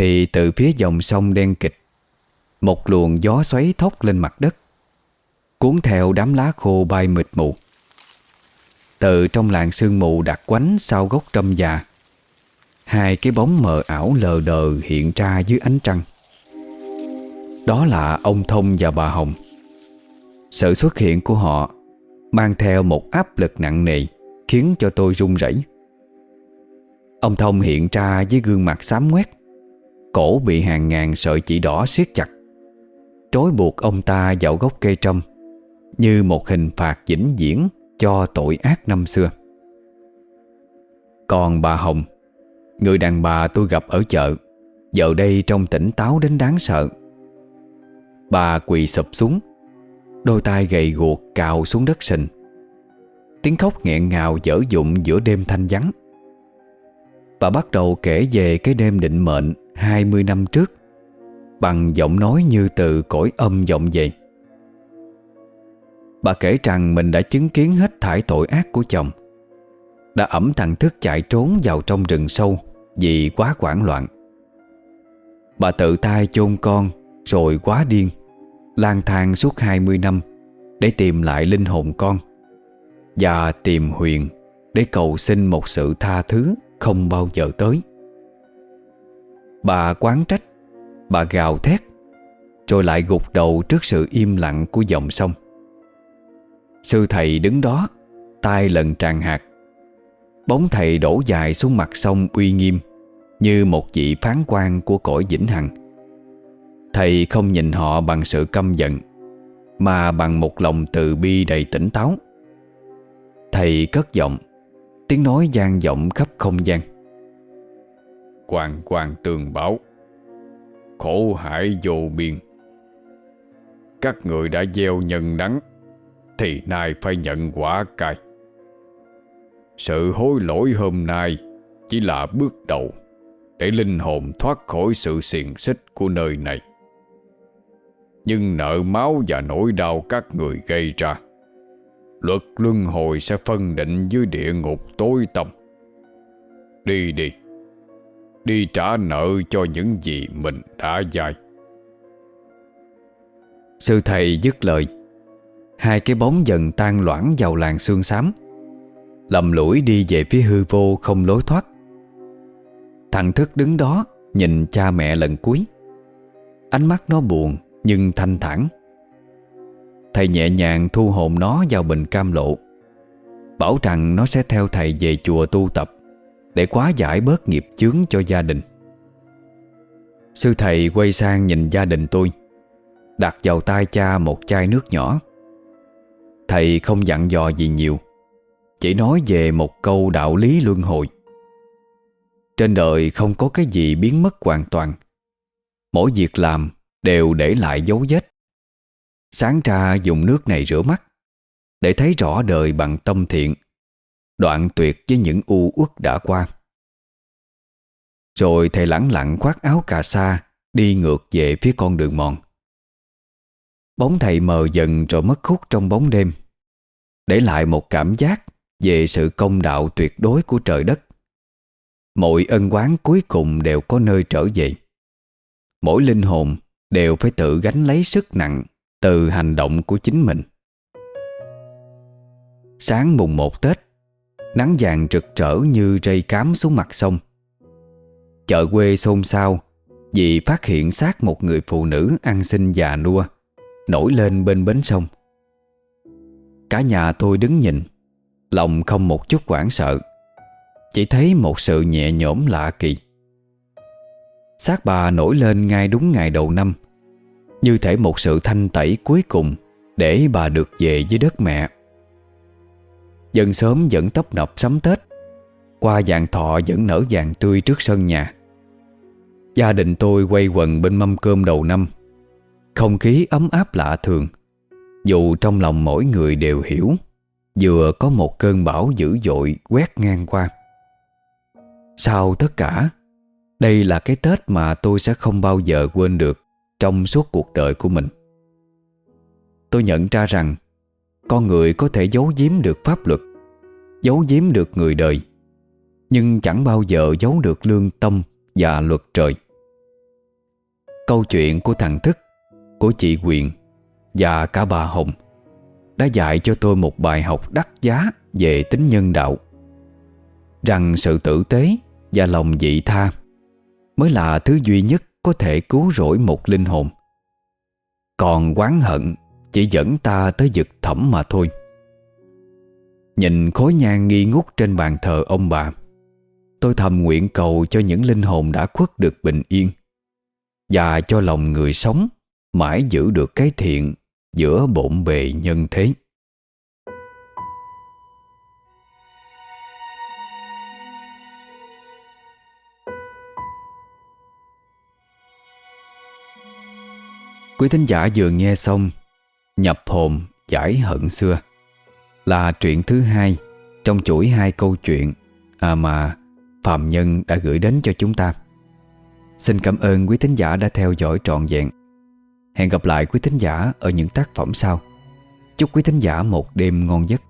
thì từ phía dòng sông đen kịch, Một luồng gió xoáy thốc lên mặt đất, Cuốn theo đám lá khô bay mịt mù. Từ trong làng sương mù đặc quánh sau gốc trâm già, Hai cái bóng mờ ảo lờ đờ hiện ra dưới ánh trăng. Đó là ông Thông và bà Hồng. Sự xuất hiện của họ Mang theo một áp lực nặng nề Khiến cho tôi run rẩy. Ông Thông hiện ra với gương mặt xám ngoét Cổ bị hàng ngàn sợi chỉ đỏ siết chặt. Trói buộc ông ta vào gốc cây trâm, Như một hình phạt vĩnh viễn Cho tội ác năm xưa. Còn bà Hồng, Người đàn bà tôi gặp ở chợ, Giờ đây trông tỉnh táo đến đáng sợ. Bà quỳ sụp xuống, Đôi tay gầy guộc cào xuống đất sình. Tiếng khóc nghẹn ngào dở dụng giữa đêm thanh vắng. Bà bắt đầu kể về cái đêm định mệnh 20 năm trước, Bằng giọng nói như từ cõi âm vọng về. Bà kể rằng mình đã chứng kiến hết thải tội ác của chồng, Đã ẩm thằng thức chạy trốn vào trong rừng sâu Vì quá quảng loạn. Bà tự tay chôn con Rồi quá điên, lang thang suốt 20 năm Để tìm lại linh hồn con Và tìm Huyền Để cầu xin một sự tha thứ Không bao giờ tới. Bà quán trách, Bà gào thét, Rồi lại gục đầu trước sự im lặng của dòng sông. Sư thầy đứng đó, tay lần tràn hạt. Bóng thầy đổ dài xuống mặt sông uy nghiêm, Như một vị phán quan của cõi vĩnh hằng. Thầy không nhìn họ bằng sự căm giận, Mà bằng một lòng từ bi đầy tỉnh táo. Thầy cất giọng, Tiếng nói gian vọng khắp không gian. Hoàng hoàng tường bảo, Khổ hải vô biên. Các người đã gieo nhân đắng, Thì nay phải nhận quả cay. Sự hối lỗi hôm nay Chỉ là bước đầu Để linh hồn thoát khỏi sự xiềng xích của nơi này. Nhưng nợ máu và nỗi đau các người gây ra, Luật luân hồi sẽ phân định dưới địa ngục tối tăm. Đi đi. Đi trả nợ cho những gì mình đã dạy. Sư thầy dứt lời. Hai cái bóng dần tan loãng vào làng xương xám, Lầm lũi đi về phía hư vô không lối thoát. Thằng thức đứng đó Nhìn cha mẹ lần cuối. Ánh mắt nó buồn Nhưng thanh thản. Thầy nhẹ nhàng thu hồn nó vào bình cam lộ, Bảo rằng nó sẽ theo thầy về chùa tu tập. Để quá giải bớt nghiệp chướng cho gia đình. Sư thầy quay sang nhìn gia đình tôi, Đặt vào tay cha một chai nước nhỏ. Thầy không dặn dò gì nhiều, Chỉ nói về một câu đạo lý luân hồi. Trên đời không có cái gì biến mất hoàn toàn, Mỗi việc làm đều để lại dấu vết. Sáng ra dùng nước này rửa mắt, Để thấy rõ đời bằng tâm thiện. Đoạn tuyệt với những u uất đã qua. Rồi thầy lẳng lặng khoác áo cà sa Đi ngược về phía con đường mòn. Bóng thầy mờ dần rồi mất khúc trong bóng đêm Để lại một cảm giác Về sự công đạo tuyệt đối của trời đất. Mọi ân quán cuối cùng đều có nơi trở về. Mỗi linh hồn đều phải tự gánh lấy sức nặng từ hành động của chính mình. Sáng mùng một Tết, nắng vàng rực rỡ như rây cám xuống mặt sông. Chợ quê xôn xao vì phát hiện xác một người phụ nữ ăn xin già nua nổi lên bên bến sông. Cả nhà tôi đứng nhìn, lòng không một chút hoảng sợ, chỉ thấy một sự nhẹ nhõm lạ kỳ. Xác bà nổi lên ngay đúng ngày đầu năm như thể một sự thanh tẩy cuối cùng Để bà được về với đất mẹ Dân sớm vẫn tấp nập sắm Tết. Qua dạng thọ vẫn nở vàng tươi trước sân nhà. Gia đình tôi quay quần bên mâm cơm đầu năm. Không khí ấm áp lạ thường. Dù trong lòng mỗi người đều hiểu, Vừa có một cơn bão dữ dội quét ngang qua. Sau tất cả, Đây là cái Tết mà tôi sẽ không bao giờ quên được trong suốt cuộc đời của mình. Tôi nhận ra rằng con người có thể giấu giếm được pháp luật, giấu giếm được người đời, nhưng chẳng bao giờ giấu được lương tâm và luật trời. Câu chuyện của thằng Thức, của chị Quyền và cả bà Hồng đã dạy cho tôi một bài học đắt giá về tính nhân đạo. Rằng sự tử tế và lòng dị tha mới là thứ duy nhất có thể cứu rỗi một linh hồn. Còn oán hận chỉ dẫn ta tới vực thẳm mà thôi. Nhìn khối nhang nghi ngút trên bàn thờ ông bà, Tôi thầm nguyện cầu cho những linh hồn đã khuất được bình yên Và cho lòng người sống Mãi giữ được cái thiện Giữa bộn bề nhân thế. Quý thính giả vừa nghe xong Nhập hồn giải hận xưa. Là truyện thứ hai Trong chuỗi hai câu chuyện à Mà Phạm Nhân đã gửi đến cho chúng ta. Xin cảm ơn quý thính giả đã theo dõi trọn vẹn. Hẹn gặp lại quý thính giả Ở những tác phẩm sau. Chúc quý thính giả một đêm ngon giấc.